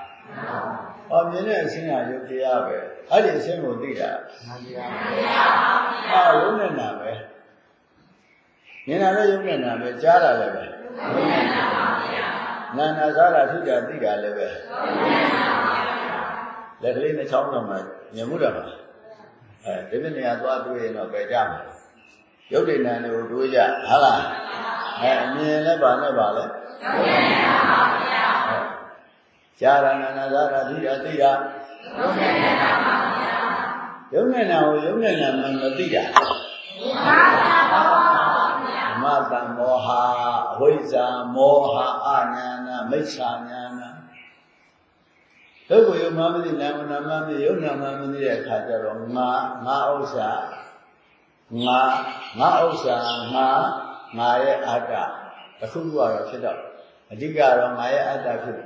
ဟောမြင်တဲ့အရှင်းကယုတ်တရားပဲအဲ့ဒီအရှင်းကိုသိတာနံတရားပါဗျာအာယုတ်နဲ့နာပဲမြင်တာလည်းယုတ်နဲ့နာပဲကြားတာလည်းပဲယုတ်နဲ့နာပါဗျာနာနာစားတာထိတာသိတာလည်းပဲယုတ်နဲ့နာပါဗျာလက်ကလေးနှချောင်းတော့မှမြင်မှုတော့မှာအဲဒီပြနေရာသွားတွေ့ရင်တော့ပဲကြမှာ ရုပ်တည်နာနေကိုတွေးကြဟာလားအဲအမြင်လည်းပါနဲ့ပါလဲရုပ်တည်နာပါဗျာရှားရနာနာသာရသိတာသိတာရုပ်တည်နာပါဗျာရုပ်နဲ့နာကိုရုပ်နဲ့နာမှမသိတာဓမ္မတံမောဟအဝိဇ္ဇာမောဟအညာနာမိစ္ဆာညာနာဒုက္ခယုံမှမသိနာမနာမသိယုံနာမမသိတဲ့အခါကျတော့ငါငါဥစ္စာ ငါငါဥစ္စာငါငါရဲ့အတ္တတစ်ခုခုကတော့ဖြစ်တော့အဓိကတော့ငါရဲ့အတ္တဖြစ်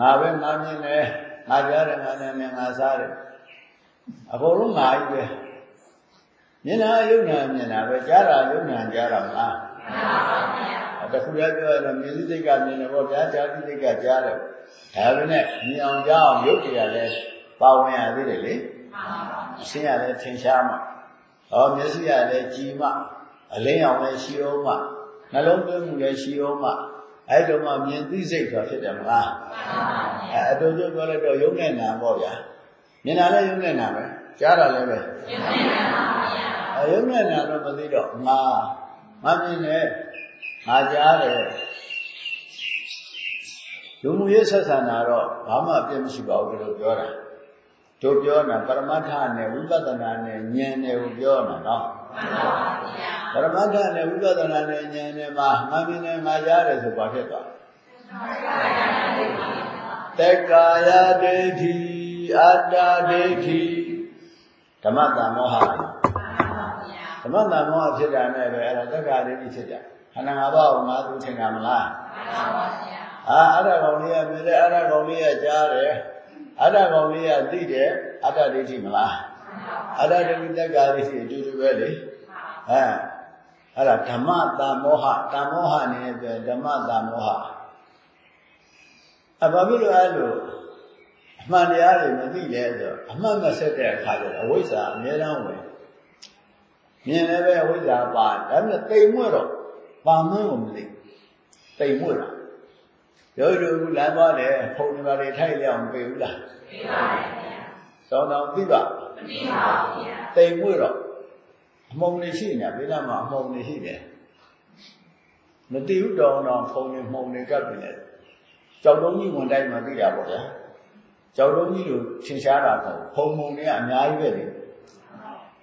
ငါပဲငါမြင်တယ်ငါကြားတယ်ငါနာမယ်ငါစားတယ်အကုန်လုံးငါကြီးပဲမြင်တာယုံနာမြင်တာပဲကြားတာယုံနာကြားတာမလားမှန်ပါဗျာတခုလည်းပြောရတော့မြင်သိစိတ်ကမြင်တယ်ပေါ့ကြားကြားသိစိတ်ကကြားတယ်ဒါပဲနဲ့မြင်အောင်ကြားအောင်ယုတ်တရားလည်းပါဝင်ရသေးတယ်လေမှန်ပါဗျာရှင်းရလဲထင်ရှားမှာ ဟောမျက်စိရလည်းကြည်မှအလင်းအောင်လည်းရှိအောင်မှနှလုံးသွင်းမှုလည်းရှိအောင်မှအဲ့တော့မှမြင်သိစိတ်ဆိုတာဖြစ်တယ်မလားအဲအတူတူပြောလိုက်တော့ယုံနဲ့နာပေါ့ဗျာမြင်တာလည်းယုံနဲ့နာပဲကြားတာလည်းပဲယုံနဲ့နာပါဗျာအယုံနဲ့နာတော့မသိတော့ငါငါမြင်တယ်ငါကြားတယ်လူမှုရေးဆက်ဆံတာတော့ဘာမှအပြည့်မရှိပါဘူးလို့ပြောတာ တို့ပြောတာပရမတ္ထနဲ့ဝိပဿနာနဲ့ဉာဏ်နဲ့ကိုပြောတာနော်ပရမတ္ထနဲ့ဝိပဿနာနဲ့ဉာဏ်နဲ့မှာငါမြင်နေမှာရတယ်ဆိုဘာဖြစ်သွားတက္ကာယဒိဋ္ဌိအတ္တဒိဋ္ဌိဓမ္မတမောဟဓမ္မတမောဟဖြစ်တာနဲ့ပဲအဲ့ဒါတက္ကာဒိဋ္ဌိဖြစ်တာခန္ဓာ၅ပါးကိုငါသူထင်တာမလားမှန်ပါဗျာအာအဲ့ဒါကောင်လေးကမြင်တယ်အဲ့ဒါကောင်လေးကကြားတယ် အတ္တကောင်လေးကသိတယ်အတ္တဒိဋ္ဌိမလားအတ္တဒိဋ္ဌိတက္ကာဒိဋ္ဌိအတူတူပဲလေအဲအဲ့ဒါဓမ္မတမောဟတမောဟနေပဲဓမ္မတမောဟအဘာဖြစ်လို့အဲ့လိုအမှန်တရားတွေမသိလဲဆိုအမှန်မဆက်တဲ့အခါကျတော့အဝိဇ္ဇာအမြဲတမ်းဝင်မြင်လည်းပဲအဝိဇ္ဇာပါဒါပေမဲ့တိမ်မွေ့တော့ပါမင်းကိုမသိတိမ်မွေ့တာ ရောတို့ကလမ်းသွားတယ်ဖုန်နေပါလေထိုက်လျောင်းပြေဘူးလားပြေပါပါဗျာသောင်းတောင်သိပါမသိပါဘူးဗျာတိမ်မွေ့တော့အမုံနေရှိနေဘေးနားမှာအမုံနေရှိတယ်မသိဘူးတောင်းတောင်ဖုန်နေမှုံနေကပ်နေတယ်ကြောက်တုံးကြီးဝင်တိုင်းမှာသိတာပေါ့ဗျာကြောက်တုံးကြီးကိုထင်ရှားတာပေါ့ဖုံမှုံတွေကအများကြီးပဲလေ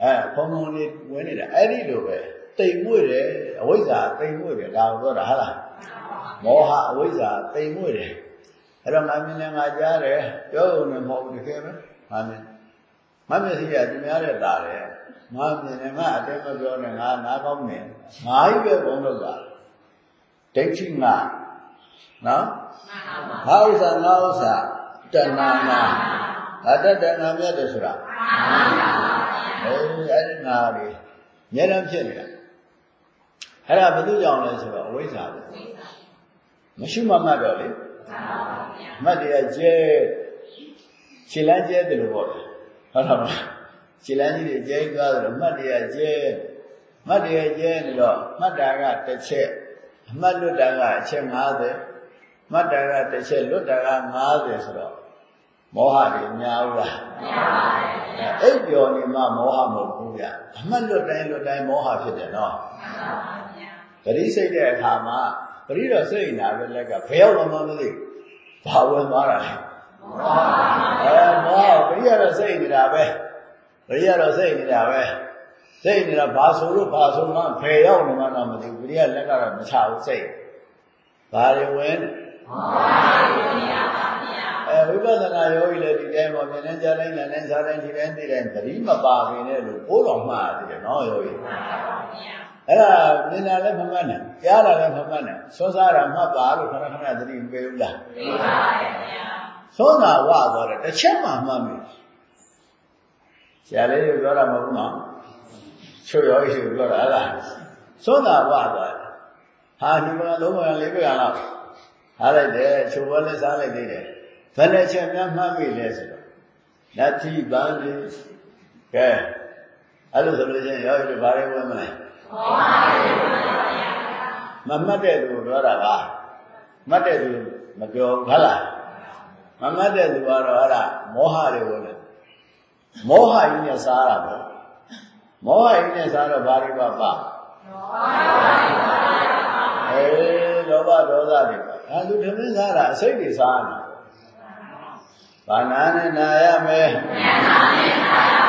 အဲဖုံမှုံတွေဝင်နေတာအဲ့ဒီလိုပဲတိမ်မွေ့တယ်အဝိဇ္ဇာတိမ်မွေ့တယ်ဒါကိုပြောတာဟုတ်လား မောဟအဝိဇ္ဇာတိမ်မွေ့တယ်အဲ့တော့ငါမြင်နေငါကြားတယ်ပြောလို့လည်းမဟုတ်ဘူးတကယ်ပဲငါမြင်မမျက်စိကသူများတဲ့တာတယ်ငါမြင်နေငါအတဲမပြောနဲ့ငါနားကောင်းနေငါကြီးပဲဘုံလို့ကဒိဋ္ဌိငါငနော်ဟာဥစ္စာငါဥစ္စာတဏှာနာအတ္တတဏှာမြတ်တယ်ဆိုတာအေးအဲ့ဒီငါလေးအများအားဖြစ်နေတာအဲ့ဒါဘယ်သူကြောင့်လဲဆိုတော့အဝိဇ္ဇာပဲ မရှိမှမှတ်တော့လေမှတ်တယ်ကျဲခြေလန်းကျဲတယ်လို့ပေါ့ဟုတ်လားမလားခြေလန်းကြီးတွေကျဲသွားတယ်မှတ်တယ်ကျဲမှတ်တယ်ကျဲနေတော့မှတ်တာကတစ်ချက်အမှတ်လွတ်တာကအချက်50မှတ်တာကတစ်ချက်လွတ်တာက50ဆိုတော့မောဟတွေများဘူးလားများပါတယ်အဲ့ပြောနေမှမောဟမဟုတ်ဘူးဗျအမှတ်လွတ်တိုင်းလွတ်တိုင်းမောဟဖြစ်တယ်နော်မှန်ပါဗျာပရိစိတ်တဲ့အခါမှာ ပရိတော့စိတ်နာပဲလက်ကဘယ်ရောက်မှမသိဘာဝင်သွားတာလဲမောဟအဲမောဟပရိရတော့စိတ်နေတာပဲပရိရတော့စိတ်နေတာပဲစိတ်နေတာဘာဆိုလို့ဘာဆိုမှဘယ်ရောက်နေမှတော့မသိဘူးပရိရလက်ကတော့မချဘူးစိတ်ဘာတွေဝင်မောဟတွေဝင်ရပါအဲဝိပဿနာယောဂီလည်းဒီတိုင်းပေါ့မြင်နေကြတိုင်းနဲ့နဲ့စားတိုင်းဒီတိုင်းသိတိုင်းသတိမပါခင်နဲ့လို့ဘိုးတော်မှားတယ်နော်ယောဂီ အဲ့ဒါမြင်တာလည်းမမှတ်နဲ့ကြားတာလည်းမမှတ်နဲ့စောစားတာမှတ်ပါလို့ခဏခဏသတိမပေးဘူးလားပေးပါရဲ့ဗျာသောတာဝသွားတယ်တစ်ချက်မှမှတ်မိဆရာလေးပြောတာမဟုတ်ဘူးနော်ချို့ယောဂီတွေပြောတာအဲ့ဒါသောတာဝသွားတယ်ဟာဒီမှာလုံးဝလေးပြရလောက်ထားလိုက်တယ်ချို့ဘောလည်းစားလိုက်သေးတယ်ဘယ်နဲ့ချက်များမှတ်မိလဲဆိုတော့နတ္တိပန္တိကဲအဲ့လိုဆိုလို့ချင်းရောရဘာတွေဝင်မလဲ မမှတ်တဲ့သူပြောတာပါမှတ်တဲ့သူမပြောဟုတ်လားမမှတ်တဲ့သူကတော့အဲ့ဒါမောဟတွေဝင်တယ်မောဟကြီးနဲ့စားတာပေါ့မောဟကြီးနဲ့စားတော့ဘာတွေပါပါအေးလောဘဒေါသတွေပါအဲသူဓမင်းစားတာအစိတ်တွေစားတာဘာနာနဲ့နာရမယ်နာနဲ့နာရပါဗျာ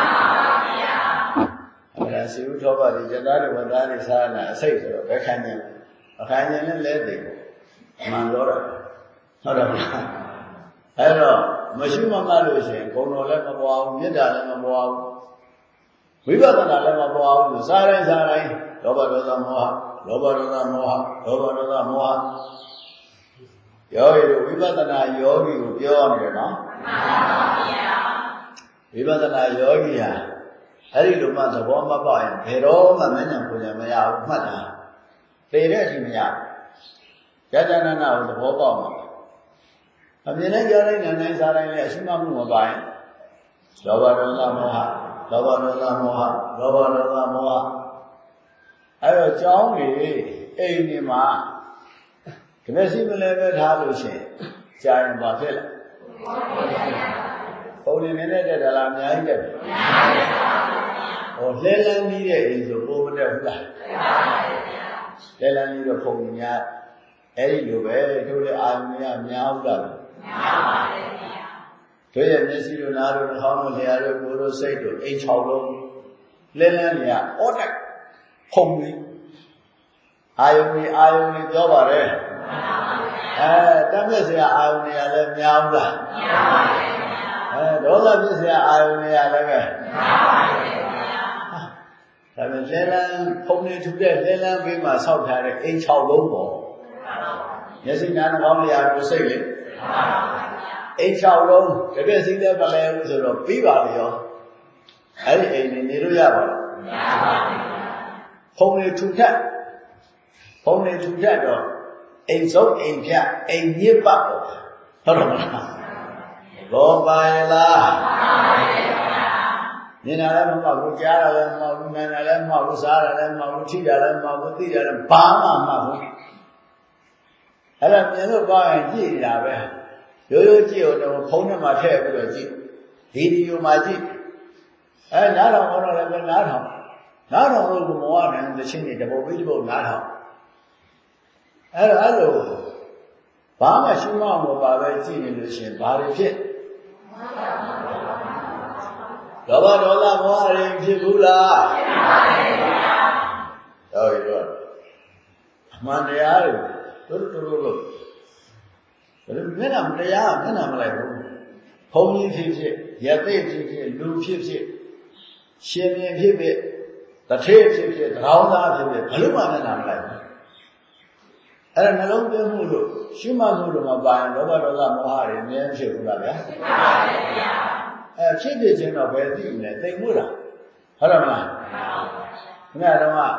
အဲ့ဒါစီဥထောပါဒီဇတာတွေဝသားတွေစားနာအစိတ်ဆိုတော့ဘယ်ခံနေအခါကျရင်လည်းလဲသိမှန်တော့တာဟုတ်တယ်မလားအဲ့တော့မရှိမမှလို့ရှိရင်ဂုဏ်တော်လည်းမပွားဘူးမေတ္တာလည်းမပွားဘူးဝိပဿနာလည်းမပွားဘူးစားတိုင်းစားတိုင်းလောဘဒေါသမောဟလောဘဒေါသမောဟလောဘဒေါသမောဟယောဂီတို့ဝိပဿနာယောဂီကိုပြောနေတယ်နော်မှန်ပါဗျာဝိပဿနာယောဂီဟာ အဲ့ဒီလိုမှသဘောမပေါက်ရင်ဘယ်တော့မှမဉ္ဇဉ်ပူဇဉ်မရဘူးမှတ်တာသိတဲ့အချိန်မရဘူးယတနာနာကိုသဘောပေါက်မှာအမြင်နဲ့ကြားလိုက်နိုင်နိုင်စားတိုင်းလည်းအရှိမမှုမပါရင်လောဘဒေါသမောဟလောဘဒေါသမောဟလောဘဒေါသမောဟအဲ့တော့ကြောင်းနေအိမ်ဒီမှာဒီမဲ့ရှိမလဲပဲထားလို့ရှိရင်ကြာရင်ဘာဖြစ်လဲပုံနေနေတဲ့တက်တာလားအများကြီးတက်တယ်။ ဟောလဲလန်းပြီးတဲ့အိမ်ဆိုပိုမတက်ဘူးလား။လဲလန်းပြီးတော့ပုံများအဲ့ဒီလိုပဲတို့လည်းအာရုံများများဘူးလား။များပါတယ်ဗျာ။တို့ရဲ့မျက်စိတို့နားတို့နှာခေါင်းတို့လျှာတို့ကိုယ်တို့စိတ်တို့အိမ်၆လုံးလဲလန်းနေရအော်တက်ပုံပြီးအာယုံကြီးအာယုံကြီးပြောပါတယ်။အဲတတ်မြတ်စရာအာယုန်တွေကလည်းများဘူးလားများပါဘူးအဲဒေါသဖြစ်စရာအာယုန်တွေကလည်းပဲများပါဘူး ဒါပေမဲ့လဲလန်းဖုံနေထူတဲ့လဲလန်းဘေးမှာဆောက်ထားတဲ့အိမ်6လုံးပေါ့မျက်စိနားနှာခေါင်းလျာကိုစိတ်လေအိမ်6လုံးတပြည့်စိတ်လည်းမလဲဘူးဆိုတော့ပြီးပါလေရောအဲ့ဒီအိမ်နေနေလို့ရပါလားမရပါဘူးဖုံနေထူထက်ဖုံနေထူထက်တော့အိမ်ဆုံးအိမ်ဖြတ်အိမ်ညစ်ပတ်ပေါ့ဟုတ်တယ်မလားလောပါရလား မြင်တာလည်းမမှတ်ဘူးကြားတာလည်းမမှတ်ဘူးနားတာလည်းမမှတ်ဘူးစားတာလည်းမမှတ်ဘူးထိတာလည်းမမှတ်ဘူးသိတာလည်းဘာမှမမှတ်ဘူးအဲ့ဒါမြင်လို့ပါရင်ကြည့်နေတာပဲရိုးရိုးကြည့်အောင်တော့ဖုန်းထဲမှာထည့်ပြီးတော့ကြည့်ဗီဒီယိုမှာကြည့်အဲနားထောင်တော့လည်းပဲနားထောင်နားထောင်လို့မဝနိုင်တဲ့ချင်းတွေတပုတ်ပြီးတပုတ်နားထောင်အဲ့တော့အဲ့လိုဘာမှရှုမှမပါပဲကြည့်နေလို့ရှိရင်ဘာတွေဖြစ် လောဘဒေါသမောဟတွေဖြစ်ဘူးလားဖြစ်ပါရဲ့ဗျာဟုတ်ပြီတော့အမှန်တရားတွေတို့တို့တို့လို့ဘယ်လိုမျက်နှာမတရားမျက်နှာမလိုက်ဘူးဘုံကြီးဖြစ်ဖြစ်ရသိဖြစ်ဖြစ်လူဖြစ်ဖြစ်ရှင်မြင်ဖြစ်ဖြစ်တထေးဖြစ်ဖြစ်တရောင်းသားဖြစ်ဖြစ်ဘယ်လိုမှမျက်နှာမလိုက်ဘူးအဲ့ဒါနှလုံးသွင်းမှုလို့ရှုမှတ်မှုလို့မပါရင်လောဘဒေါသမောဟတွေအမြဲဖြစ်ဘူးလားဗျာဖြစ်ပါပါဗျာအဲ ဖြစ်ဖြစ်ချင်းတော့ဘယ်သိမလဲသိမှုလားဟုတ်တယ်မလားမှန်ပါဘူးခင်ဗျားတော့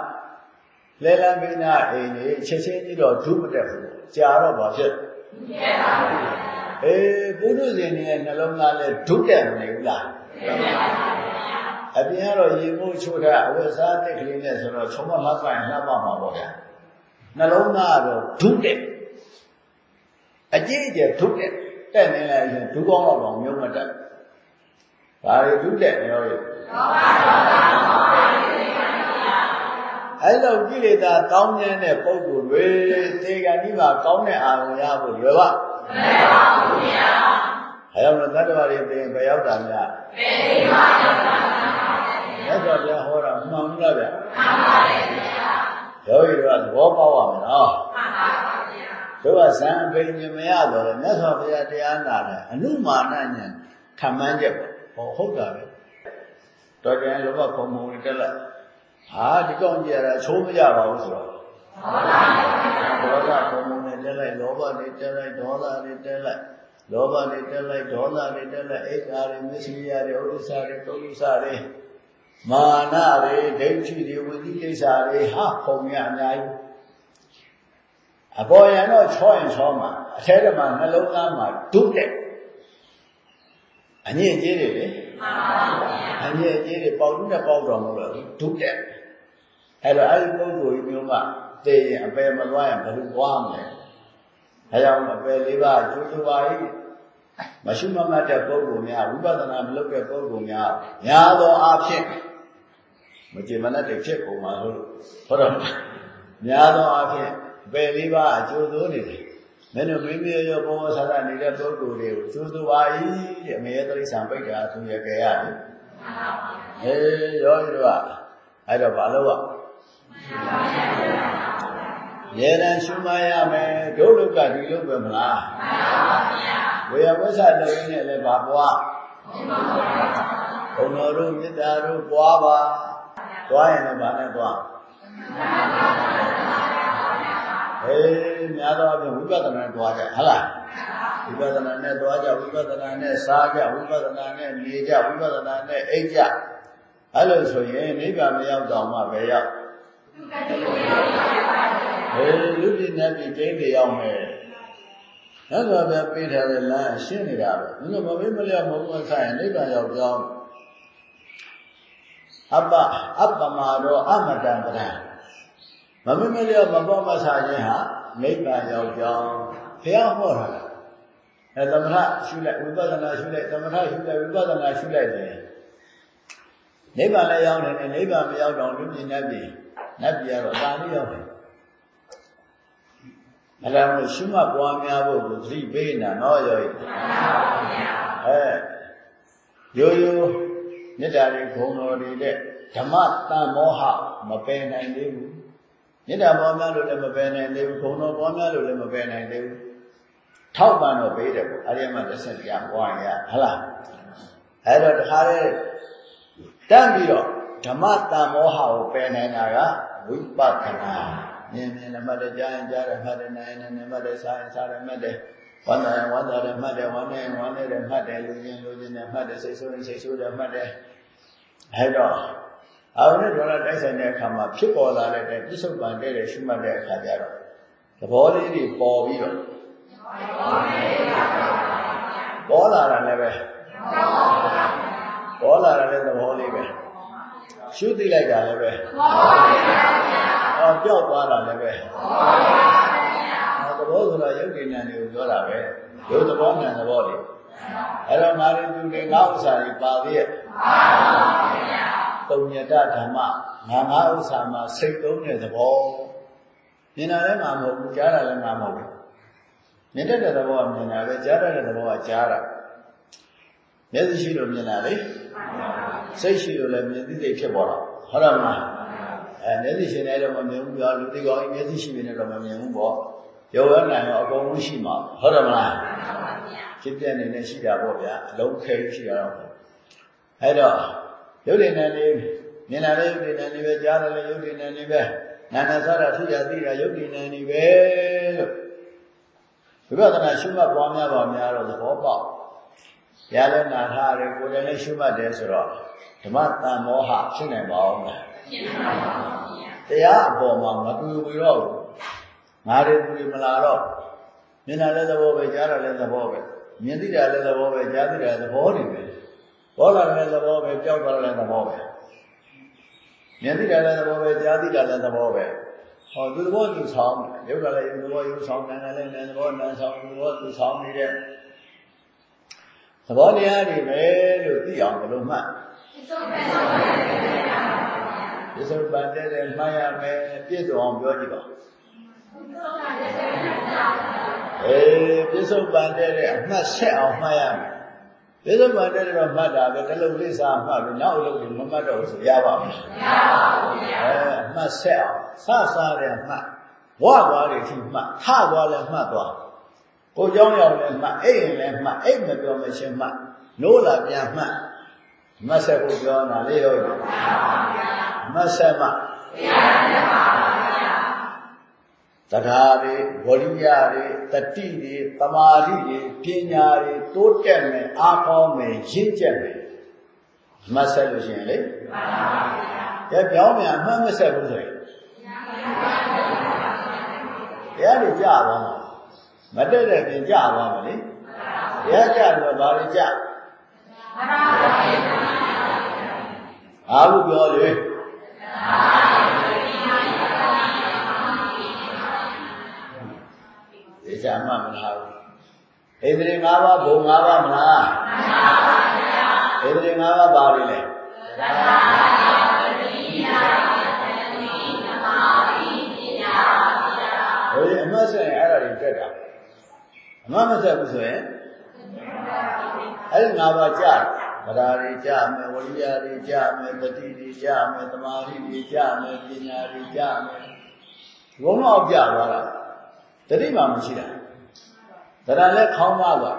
လဲလန်းပိနာအိမ်ကြီးချက်ချင်းကြီးတော့ဒုမတက်ဘူးကြာတော့ဘာဖြစ်ဖြစ်ပါဘူးအေးပုထုဇဉ်ရဲ့နှလုံးသားလဲဒုတက်မနေဘူးလားဖြစ်ပါပါအပြင်ကတော့ရေမိုးချိုးတာအဝတ်စားတက်ကလေးနဲ့ဆိုတော့ချုံမမဆိုင်လှပမှာပေါ့ဗျာနှလုံးသားကတော့ဒုတက်အကြည့်အကျဒုတက်တက်နေလိုက်ရင်ဒုကောင်းတော့မြုံမတက်ဘာ တွေဒုတက်နေရောရဲ့အဲ့လိုကိလေသာကောင်းမြတ်တဲ့ပုဂ္ဂိုလ်တွေသေကံဒီမှာကောင်းတဲ့အာရုံရဖို့လွယ်ပါမလွယ်ပါဘူးဗျာအဲကြောင့်တတ္တဝါတွေသိရင်ဘယ်ရောက်တာများသိပါရောက်တာပါဘုရားမြတ်စွာဘုရားဟောတာမှန်ဘူးလားဗျာမှန်ပါတယ်ဗျာယောဂီတို့ကသဘောပေါက်ရမယ်နော်မှန်ပါပါဗျာတို့ကဇံအပိညမရတော့လေမြတ်စွာဘုရားတရားနာတယ်အနုမာနဉာဏ်ခံမှန်းချက်ပေါ့ ဟောဟုတ်တာပဲတော်ကြရင်လောဘခုံမုံတွေတက်လိုက်ဟာဒီကောင်ကြီးရတာချိုးမကြပါဘူးဆိုတော့ဒေါသခုံမုံတွေတက်လိုက်လောဘတွေတက်လိုက်ဒေါသတွေတက်လိုက်လောဘတွေတက်လိုက်ဒေါသတွေတက်လိုက်အိတ်ကာတွေမစ္စရိယတွေဥဒ္ဒစာတွေပုရိသတွေမာနတွေဒိဋ္ဌိတွေဝိသိကိစ္စတွေဟာခုံရအများကြီးအပေါ်ရန်တော့ချောရင်ချောမှာအထဲကမှနှလုံးသားမှာဒုတက် အညစ်အကြေးတွေလေမှန်ပါဗျာအညစ်အကြေးတွေပေါက်တုနဲ့ပေါက်တော်မလို့ဒုတက်အဲ့တော့အဲ့ဒီပုဂ္ဂိုလ်ကြီးမျိုးမှသိရင်အပယ်မလွှမ်းရင်ဘယ်လိုသွားမလဲအဲကြောင့်အပယ်လေးပါးကျိုးကျိုးပါ၏မရှိမမှတ်တဲ့ပုဂ္ဂိုလ်များဝိပဿနာမလုပ်တဲ့ပုဂ္ဂိုလ်များများသောအားဖြင့်မကြည်မနဲ့တည်းဖြစ်ပုံမှာလို့ဟုတ်တော့များသောအားဖြင့်အပယ်လေးပါးအကျိုးသိုးနေတယ် မင်းတို့မိမိရောဘောဆရာနေတဲ့ပုဂ္ဂိုလ်တွေကိုသူသူပါဤတဲ့အမေတရိစ္ဆာန်ပိတ်တာသူရကြရတယ်မှန်ပါပါအေးရောတို့ကအဲ့တော့ဘာလို့ကရေရန်ရှုမရမယ်ဒုလုကဒီလုပဲမလားမှန်ပါပါဝေယဝဆတဲ့ရင်းနဲ့လည်းဘာပွားဘုံတော်တို့မေတ္တာတို့ပွားပါသွားရင်လည်းဘာနဲ့သွားမှန်ပါပါ ဟေးများသောအားဖြင့်ဝိပဿနာတွားကြဟလားဝိပဿနာနဲ့တွားကြဝိပဿနာနဲ့စားကြဝိပဿနာနဲ့နေကြဝိပဿနာနဲ့အိပ်ကြအဲ့လိုဆိုရင်နိဗ္ဗာန်မရောက်တော့မှပဲရောက်ဟေးလူပြည်နဲ့ပြည်ကျင်းတွေရောက်မယ်။သက်တော်ပြပေးထားတဲ့လမ်းရှင်းနေတာပဲ။ဘယ်လိုမမေ့မလျော့မဟုတ်မဆိုင်ရင်နိဗ္ဗာန်ရောက်ကြောင်းအပ္ပအပ္ပမာရောအမတံပဒံ မမေ့မလျော့မပေါ်မဆိုင်ခြင်းဟာနိဗ္ဗာန်ရောက်ကြောင်းဘုရားဟောတာ။အဲသမထရှုလိုက်ဝိပဿနာရှုလိုက်သမထရှုလိုက်ဝိပဿနာရှုလိုက်တယ်။နိဗ္ဗာန်လည်းရောက်တယ်နိဗ္ဗာန်မရောက်တော့လူပြည်နဲ့ပြည်နတ်ပြည်ကတော့ဒါလေးရောက်တယ်အဲ့ဒါမို့ရှုမှတ်ပွားများဖို့ကိုသတိပေးနေတာနော်ရောဤအဲရိုးရိုးမေတ္တာတွေဂုဏ်တော်တွေတဲ့ဓမ္မတန်မောဟမပယ်နိုင်သေးဘူး မေတ္တာပွားများလို့လည်းမပယ်နိုင်သေးဘူးဂုဏ်တော်ပွားများလို့လည်းမပယ်နိုင်သေးဘူးထောက်ပံ့တော့ပေးတယ်ပေါ့အဲဒီမှာတစ်ဆက်ပြန်ပွားရဟလားအဲ့တော့တခါလေတန်းပြီးတော့ဓမ္မတန်မောဟကိုပယ်နိုင်တာကဝိပဿနာမြင်မြင်နဲ့မှတ်တယ်ကြားရင်ကြားတယ်မှတ်တယ်နားရင်နားမှတ်တယ်စားရင်စားတယ်မှတ်တယ်ဝန္တာရင်ဝန္တာတယ်မှတ်တယ်ဝန္နေရင်ဝန္နေတယ်မှတ်တယ်လူချင်းလူချင်းနဲ့မှတ်တယ်စိတ်ဆိုးရင်စိတ်ဆိုးတယ်မှတ်တယ်အဲတော့ အာဝနဲ့ဒေါ်လာတိုက်ဆိုင်တဲ့အခါမှာဖြစ်ပေါ်လာတဲ့ပြစ္ဆုတ်ပံတဲ့တဲ့ရှုမှတ်တဲ့အခါကျတော့သဘောလေးတွေပေါ်ပြီးတော့ပေါ်လာတာလည်းပဲပေါ်လာတာလည်းသဘောလေးပဲရှုသိလိုက်တာလည်းပဲအော်ပြောက်သွားတာလည်းပဲသဘောဆိုတာယုတ်ဉာဏ်တွေကိုပြောတာပဲယုတ်သဘောဉာဏ်သဘောတွေအဲ့တော့ငါတို့သူတွေငါဥစ္စာတွေပါသေးရဲ့ တုံညတဓမ္မငါငါဥစ္စာမှာစိတ်သုံးတဲ့သဘောမြင်တာလည်းငါမဟုတ်ဘူးကြားတာလည်းငါမဟုတ်ဘူးမြင်တတ်တဲ့သဘောကမြင်တာပဲကြားတတ်တဲ့သဘောကကြားတာမျက်စိရှိလို့မြင်တာလေစိတ်ရှိလို့လည်းမြင်သိစိတ်ဖြစ်ပေါ်တာဟုတ်တယ်မလားအဲမျက်စိရှင်တဲ့တော့မမြင်ဘူးပြောလူတွေကောင်းမျက်စိရှိနေတော့မမြင်ဘူးပေါ့ရုပ်ရနိုင်တော့အကုန်လုံးရှိမှာဟုတ်တယ်မလားဖြစ်ပြနေနေရှိတာပေါ့ဗျာအလုံးခဲရှိတာတော့အဲ့တော့ ရုပ်တွေနဲ့နေမြင်လာတဲ့ရုပ်တွေနဲ့နေပဲကြားတယ်လေရုပ်တွေနဲ့နေပဲနာနာစရာဖြစ်ရသိတာယုတ်တိနေနေပဲလို့ဝိပဿနာရှုမှတ်ပွားများပါများတော့သဘောပေါက်ရလည်းနာထားတယ်ကိုယ်လည်းလည်းရှုမှတ်တယ်ဆိုတော့ဓမ္မတန်မောဟဖြစ်နိုင်ပါအောင်လားဖြစ်နိုင်ပါဘူးတရားအပေါ်မှာမတူဘူးတော့ငါတွေသူတွေမလာတော့မျက်နှာလည်းသဘောပဲကြားတာလည်းသဘောပဲမြင်သိတာလည်းသဘောပဲကြားသိတာလည်းသဘောနေပဲ ဘောလာလည်းသဘောပဲကြောက်တာလည်းသဘောပဲမြင်သိတာလည်းသဘောပဲကြားသိတာလည်းသဘောပဲဟောသူသဘောသူဆောင်ရုပ်ကလည်းသဘောယုံဆောင်နာလည်းနာသဘောနာဆောင်သူသဘောသူဆောင်နေတဲ့သဘောတရားတွေပဲလို့သိအောင်ဘယ်လိုမှတ်ပစ္စုပန်တဲ့တဲ့မှတ်ရမယ်ပြည့်စုံအောင်ပြောကြည့်ပါအေးပစ္စုပန်တဲ့တဲ့အမှတ်ဆက်အောင်မှတ်ရမယ် ပစ္စုပန်တဲ့တော့မှတ်တာပဲတလုံးလေးစားမှတ်ပြီးနောက်အလုပ်တွေမမှတ်တော့ဘူးဆိုရပါမယ်မရပါဘူးဗျာအဲအမှတ်ဆက်အောင်စစားတဲ့မှတ်ဝါသွားတယ်ထိမှတ်ထသွားလဲမှတ်သွားကိုเจ้าရောက်လဲမှတ်အိတ်ရင်လဲမှတ်အိတ်မပြောမရှင်းမှတ်နိုးလာပြန်မှတ်မဆက်ဖို့ပြောတာလေရောမှတ်မဆက်မှတရား ူး တွေဝရိယတွေတတိတွေတမာတိတွေပညာတွေတိုးတက်မယ်အားကောင်းမယ်ရင့်ကျက်မယ်မဆက်လို့ရှိရင်လေမှန်ပါဗျာ။ပြောင်းမြန်အမှတ်မဆက်ဘူးဆိုရင်တရားတွေကြာသွားမှာမတက်တဲ့ပြင်ကြာသွားမှာလေ။တရားကြာတော့ဘာတွေကြာအားလို့ပြောလေဒီ ချာမှမလားဘူးဣန္ဒြေ၅ပါးဘုံ၅ပါးမလားမှန်ပါပါဗျာဣန္ဒြေ၅ပါးပါပြီလေသတ္တဝါပတိယာသတိသမာဓိပညာဗျာဟိုအမှတ်ဆက်ရင်အဲ့ဒါတွေတက်တာအမှတ်မဆက်ဘူးဆိုရင်အဲ့ဒီ၅ပါးကြာဗရာတွေကြာမယ်ဝိရိယတွေကြာမယ်တတိတွေကြာမယ်သမာဓိတွေကြာမယ်ပညာတွေကြာမယ်ဘုံတော့ကြာသွားတာ တတိမှမရှိတာဒါရလည်းခေါင်းမသွားဒါ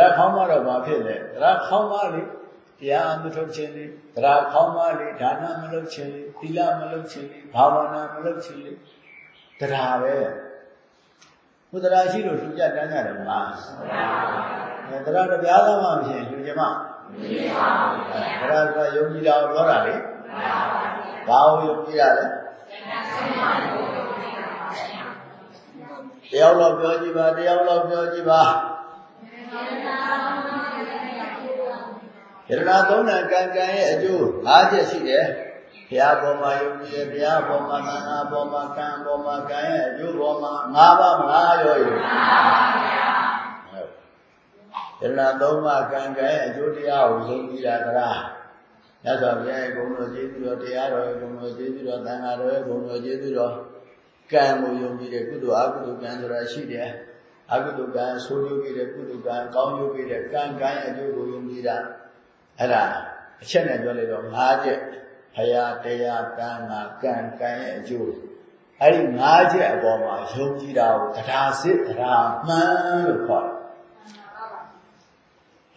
ရခေါင်းမတော့ဘာဖြစ်လဲဒါရခေါင်းမလေတရားမထုတ်ခြင်းလေဒါရခေါင်းမလေဒါနမလုပ်ခြင်းလေသီလမလုပ်ခြင်းလေဘာဝနာမလုပ်ခြင်းလေဒါရပဲဘုဒ္ဓရာရှိလို့လူကြတန်းကြတယ်မလားအဲဒါရတရားသားမှမရှိရင်လူကျမမရှိပါဘူးဒါရကယုံကြည်တာကိုပြောတာလေဘာကိုယုံကြည်ရလဲတ ယောက်တော့ပြောကြည့်ပါတယောက်တော့ပြောကြည့်ပါယရနာသုံးဏကံကံရဲ့အကျိုး၅ချက်ရှိတယ်ဘုရားပေါ်မှာယုံကြည်တယ်ဘုရားပေါ်မှာသံဃာပေါ်မှာကံပေါ်မှာကံရဲ့အကျိုးပေါ်မှာ၅ပါးမလားရောရောမှန်ပါဗျာယရနာသုံးပါးကံကံရဲ့အကျိုးတရားကိုယုံကြည်တာကလားမြတ်စွာဘုရားရဲ့ဂုဏ်တော်ကျေးဇူးတော်တရားတော်ရဲ့ဂုဏ်တော်ကျေးဇူးတော်သံဃာတော်ရဲ့ဂုဏ်တော်ကျေးဇူးတော် ကံကိုယုံကြည်တဲ့ကုသိုလ်အကုသိုလ်ကံဆိုတာရှိတယ်အကုသိုလ်ကံဆိုးကျိုးကြည့်တဲ့ကုသိုလ်ကံကောင်းကျိုးကြည့်တဲ့ကံကံရဲ့အကျိုးကိုယုံကြည်တာအဲ့ဒါအချက်နဲ့ပြောလိုက်တော့၅ချက်ဖရာတရားကံကကံကံရဲ့အကျိုးအဲ့ဒီ၅ချက်အပေါ်မှာယုံကြည်တာကိုတရားစစ်တရားမှန်လို့ခေါ်တယ်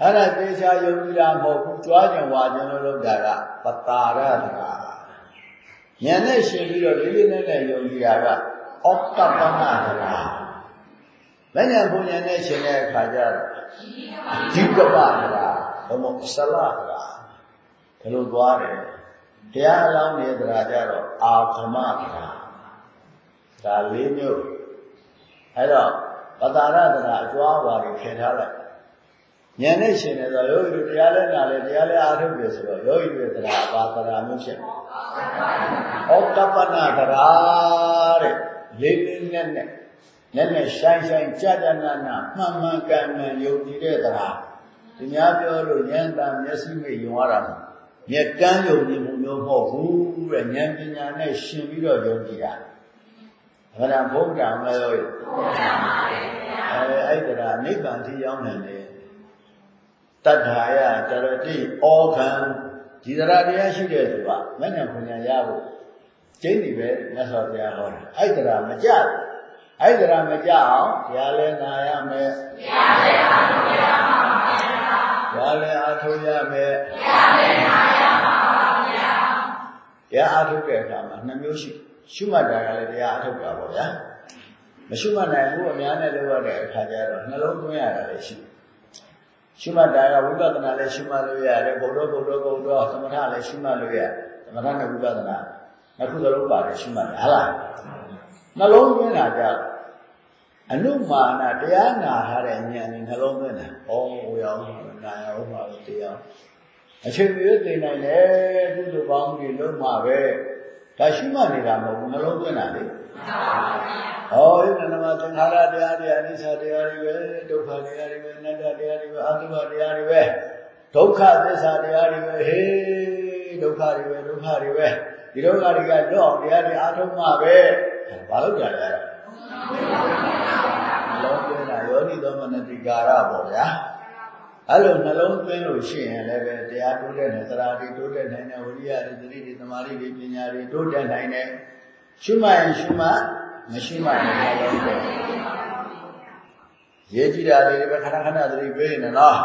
အဲ့ဒါသေချာယုံကြည်တာမဟုတ်ဘူးကြွားကြံဝါကြံလို့လုပ်တာကပတာရတရား ဉာဏ်နဲ့ရှင်ပြီးတော့လေးလေးနက်နက်ယုံကြည်တာကဩတ္တပနာတရားမဉ္ဇဉ်ဘုံဉာဏ်နဲ့ရှင်တဲ့အခါကျတော့ဒီကပတရားဘုံမဆလာတရားဘယ်လိုသွားတယ်တရားအလောင်းနေတရားကြတော့အာခမတရားဒါလေးမျိုးအဲ့တော့ပတာရတရားအကျွားပါတွေခေထားလိုက် ဉာဏ်နဲ့ရှင်တယ်ဆိုတော့ယောဂီတို့တရားလဲနာလဲတရားလဲအားထုတ်တယ်ဆိုတော့ယောဂီတွေတရားပါတရားမျိုးဖြစ်ဩတပနာတရားတဲ့လေးလေးနဲ့နဲ့နဲ့နဲ့ဆိုင်ဆိုင်ကြာကြာနာနာမှန်မှန်ကန်ကန်ယုံကြည်တဲ့တရားဒီများပြောလို့ဉာဏ်တန်မျက်စိမိတ်ယုံရတာမြက်ကန်းယုံကြည်မှုမျိုးမဟုတ်ဘူးတဲ့ဉာဏ်ပညာနဲ့ရှင်ပြီးတော့ယုံကြည်တာဒါကဘုရားမရောရဘုရားပါပဲအဲအဲ့ဒါနိဗ္ဗာန်ထိရောက်နိုင်တယ် တတ္ထာယတရတိဩခံဒီတရာတရားရှိတဲ့သူကမဉ္ဇဉ်ပညာရဖို့ကျင်းနေပဲမြတ်စွာဘုရားဟောတယ်အဲ့တရာမကြအဲ့တရာမကြအောင်တရားလဲနာရမယ်တရားလဲအားထုတ်ရမှာပါဗျာတရားလဲအားထုတ်ရမယ်တရားလဲနာရမှာပါဗျာတရားအားထုတ်တဲ့အခါမှာနှစ်မျိုးရှိရှုမှတ်တာကလည်းတရားအထုတ်တာပေါ့ဗျာမရှုမှတ်နိုင်ဘူးအများနဲ့လုပ်ရတဲ့အခါကျတော့နှလုံးသွင်းရတာလည်းရှိ ရှုမှတ်တာကဝိပဿနာလည်းရှုမှတ်လို့ရတယ်ဘုဒ္ဓဘုဒ္ဓဘုဒ္ဓသမထလည်းရှုမှတ်လို့ရတယ်သမထနဲ့ဝိပဿနာနှစ်ခုသလုံးပါတယ်ရှုမှတ်တယ်ဟုတ်လားနှလုံးသွင်းတာကြအနုမာနတရားနာထားတဲ့ဉာဏ်နဲ့နှလုံးသွင်းတာဩဟိုရောက်နာရဟုတ်ပါဘူးတရားအချိန်မျိုးသိနိုင်တယ်ကုသိုလ်ကောင်းမှုတွေလုံးမှာပဲ ဒါရှိမှနေတာမဟုတ်ဘူးနှလုံးသွင်းတာလေမှန်ပါဗျာဟောဒီနမသင်္ခါရတရားတွေအနိစ္စတရားတွေပဲဒုက္ခတရားတွေပဲအနတ္တတရားတွေပဲအတုပတရားတွေပဲဒုက္ခသစ္စာတရားတွေပဲဟေးဒုက္ခတွေပဲဒုက္ခတွေပဲဒီဒုက္ခတွေကလွတ်အောင်တရားတွေအားထုတ်မှပဲဘာလို့ကြလဲနှလုံးသွင်းတာယောနိသောမနတိကာရပေါ့ဗျာ အဲ့လိုနှလုံးသွင်းလို့ရှိရင်လည်းပဲတရားတိုးတက်နေသရာတွေတိုးတက်နိုင်တယ်ဝိရိယတွေသတိတွေသမာဓိတွေပညာတွေတိုးတက်နိုင်တယ်ရှုမှတ်ရင်ရှုမှတ်မရှိမှလည်းနှလုံးသွင်းရေးကြည့်တာလေးပဲခဏခဏသတိပေးနေနော်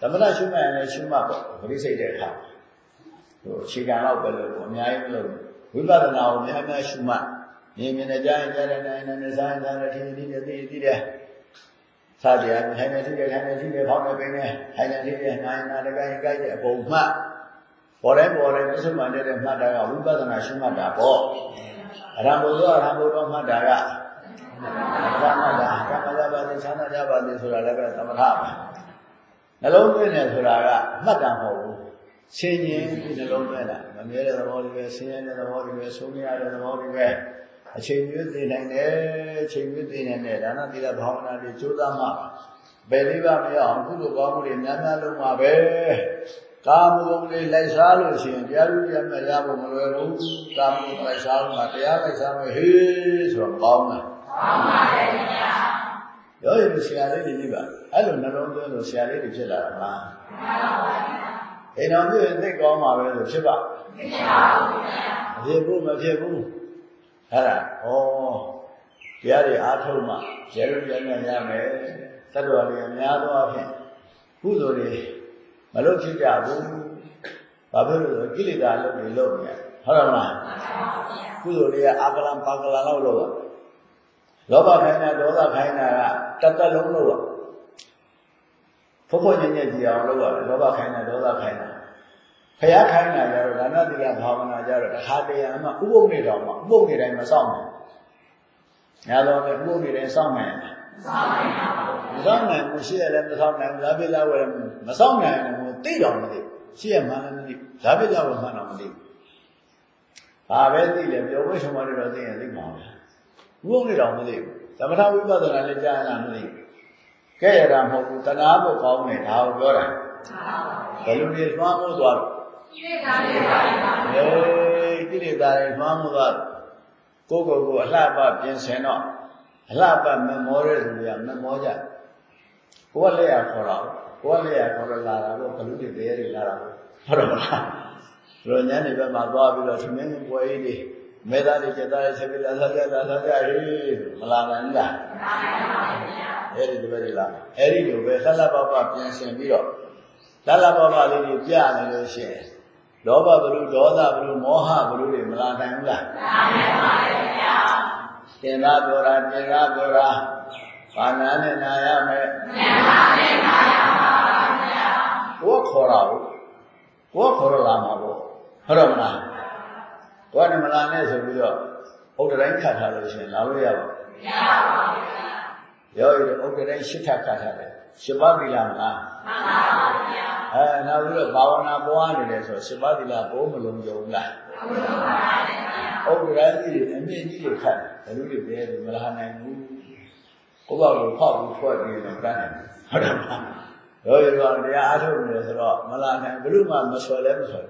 သမထရှုမှတ်ရင်လည်းရှုမှတ်ပေါ့ပရိစိတ်တဲ့အခါဟိုအခြေခံတော့ပဲလို့အများကြီးမလို့ဝိပဿနာကိုများများရှုမှတ်မြင်မြင်နဲ့ကြားရင်ကြားတဲ့နိုင်နဲ့စားရင်စားတဲ့ထင်ထင်သိသိသိတဲ့ စားကြရထိုင်နေထိတယ်ထိုင်နေထိတယ်ဖောင်းနေပင်နေထိုင်နေထိတယ်နိုင်နာတကိုင်းကြိုက်တဲ့အပုံမှတ်ပေါ်တယ်ပေါ်တယ်ပြစ္ဆုတ်မှန်တဲ့မှတ်တာကဝိပဿနာရှုမှတ်တာပေါ့အရဟံဘုရားအရဟံဘုရားမှတ်တာကသမထကမ္မလာပါတိသန္တာကြပါတိဆိုတာလည်းပဲသမထပါနှလုံးသွင်းတယ်ဆိုတာကမှတ်တာမဟုတ်ဘူးဆင်းရဲပြီးနှလုံးသွင်းတာမမြဲတဲ့သဘောတွေပဲဆင်းရဲတဲ့သဘောတွေပဲဆုံးရတဲ့သဘောတွေပဲ အချိန်မျိုးသိနိုင်တယ်အချိန်မျိုးသိနိုင်တယ်ဒါနသီလဘာဝနာတွေကြိုးစားမှဘယ်လေးပါမရအောင်ကုသိုလ်ကောင်းမှုတွေများများလုပ်မှာပဲကာမဂုဏ်တွေလိုက်စားလို့ရှိရင်တရားဥပဒေမဲ့ရဖို့မလွယ်ဘူးကာမဂုဏ်လိုက်စားလို့မှတရားလိုက်စားမယ်ဟေးဆိုတော့ကောင်းတယ်ကောင်းပါတယ်ခင်ဗျာရောရင်ဆရာလေးတွေကြီးပါအဲ့လိုနှလုံးသွင်းလို့ဆရာလေးတွေဖြစ်လာတာမလားမှန်ပါပါအိမ်တော်ပြည့်သိကောင်းမှာပဲလို့ဖြစ်ပါဖြစ်ပါဘူးခင်ဗျာမဖြစ်ဘူးမဖြစ်ဘူး အဲ့ဒါဩတရားတွေအားထုတ်မှရဲရုံရမြရမယ်တတ္တဝါတွေအများသောအဖြစ်ကုသိုလ်တွေမလုပ်ဖြစ်ကြဘူးဘာဖြစ်လို့လဲကိလေသာလုပ်နေလုပ်နေဟုတ်တယ်မလားကုသိုလ်တွေကအာကလံပါကလံလောက်လုပ်ရလောဘခိုင်းတာဒေါသခိုင်းတာကတတ်တက်လုံးလုပ်ရဖို့ဖို့ညံ့ညံ့ကြည့်အောင်လုပ်ရတယ်လောဘခိုင်းတာဒေါသခိုင်းတာ ဖျားခိုင်းတာကြတော့ဒါနတိကဘာဝနာကြတော့တစ်ခါတည်းအမှဥပုပ်နေတော့မှဥပုပ်နေတိုင်းမစောင့်နိုင်။ညာတော့ပဲဥပုပ်နေတိုင်းစောင့်နိုင်တယ်။စောင့်နိုင်ပါဘူး။မစောင့်နိုင်ဘူးရှိရလည်းမစောင့်နိုင်ဘူး။လာပြလာဝယ်မစောင့်နိုင်ဘူးသိတော့မသိ။ရှိရမှလည်းမသိ။လာပြလာဝယ်မှတော့မသိ။ဘာပဲသိလဲပြောဝိ shum မတွေတော့သိရင်သိမှာပဲ။ဥပုပ်နေတော့မသိဘူး။သမထဝိပဿနာလည်းကြားရတာမသိဘူး။ကဲရတာမဟုတ်ဘူး။တဏှာဖို့ကောင်းတယ်ဒါကိုပြောတာ။ဘယ်လိုလဲလွှမ်းမိုးသွားတော့ ကိလေသာတွေပါပါအေးကိလေသာတွေလွှမ်းမှုသွားကိုယ်ကိုယ်ကိုအလှပပြင်ဆင်တော့အလှပမမောတဲ့လူတွေကမမောကြကိုယ်ကလက်ရခေါ်တော့ကိုယ်ကလက်ရခေါ်တော့လာတာကိုဘလူတွေတဲတွေလာတာဟုတ်တော့လားဆိုတော့ညနေဘက်မှာသွားပြီးတော့သမင်းပွဲကြီးတွေမေသားတွေကျက်သားတွေဆက်ပြီးလာစားကြလာစားကြဟေးမလာနိုင်ဘူးလားမလာနိုင်ပါဘူးဗျာအဲ့ဒီလိုပဲဒီလားအဲ့ဒီလိုပဲဆက်လက်ပပပြင်ဆင်ပြီးတော့လလပပလေးတွေပြနေလို့ရှိရင် လောဘဘလူဒေါသဘလူမောဟဘလူတွေမလာနိုင်ဘူးလားလာနိုင်ပါရဲ့ဗျာသင်္သာပြောတာသင်္သာပြောတာဘာနာနဲ့နာရမယ်သင်္သာနဲ့နာရပါဗျာကိုယ်ခေါ်တာကိုကိုယ်ခေါ်လာမှာပေါ့ဟုတ်တော့မလားကိုယ်ကမလာနဲ့ဆိုပြီးတော့ဥဒ္ဒတိုင်းခတ်ထားလို့ရှိရင်လာလို့ရပါမရပါဘူးဗျာရောရဥဒ္ဒတိုင်းရှစ်ထပ်ခတ်ထားတယ်ရှစ်ပါးပြီလားမလားမှန်ပါပါဗျာ အဲနောက်ပြီးတော့ဘာဝနာပွားနေတယ်ဆိုရှစ်ပါးသီလဘိုးမလုံးကြုံလားမလုံးပါဘူးဗျာဥဒ္ဒရာကြီးတွေအမြင့်ကြီးတွေခတ်ဘယ်လိုတွေပဲမလာနိုင်ဘူးကိုယ့်ဘာလို့ဖောက်ပြီးထွက်နေတယ်တန်းတယ်ဟုတ်တယ်မလားတို့ရောတရားအားထုတ်နေတယ်ဆိုတော့မလာနိုင်ဘယ်လို့မှမဆွဲလဲမဆွဲ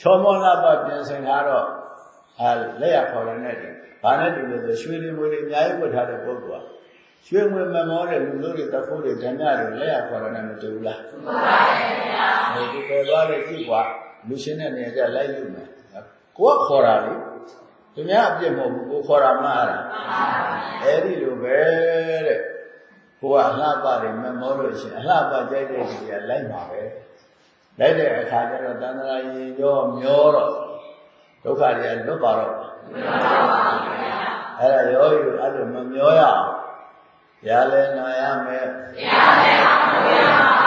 ချောမောလာပပြင်ဆင်ထားတော့အဲလက်ရခေါ်တယ်နဲ့ဘာနဲ့တူလို့ဆိုရွှေတွေငွေတွေအများကြီးဝတ်ထားတဲ့ပုဂ္ဂိုလ်က ရွှေငွေမမောတဲ့လူတို့တွေတခိုးတွေဓမြတွေလက်ရခေါ်တယ်နဲ့မတူဘူးလားမှန်ပါပါဗျာဒီပေါ်သွားတဲ့ကြည့်ကွာလူရှင်းတဲ့နေရာကျလိုက်လို့မယ်ကိုကခေါ်တာလေသူများအပြစ်မဟုတ်ဘူးကိုခေါ်တာမလားအဲ့ဒါမှန်ပါပါအဲ့ဒီလိုပဲတဲ့ကိုကအလှပတွေမမောလို့ရှိရင်အလှပကြိုက်တဲ့လူတွေကလိုက်ပါပဲလိုက်တဲ့အခါကျတော့တန်ត្រာရင်ရောမျောတော့ဒုက္ခတွေကလွတ်ပါတော့အဲ့ဒါရောယူအဲ့လိုမမျောရအောင် ရလဲနာရမယ်ရလဲနာရပါ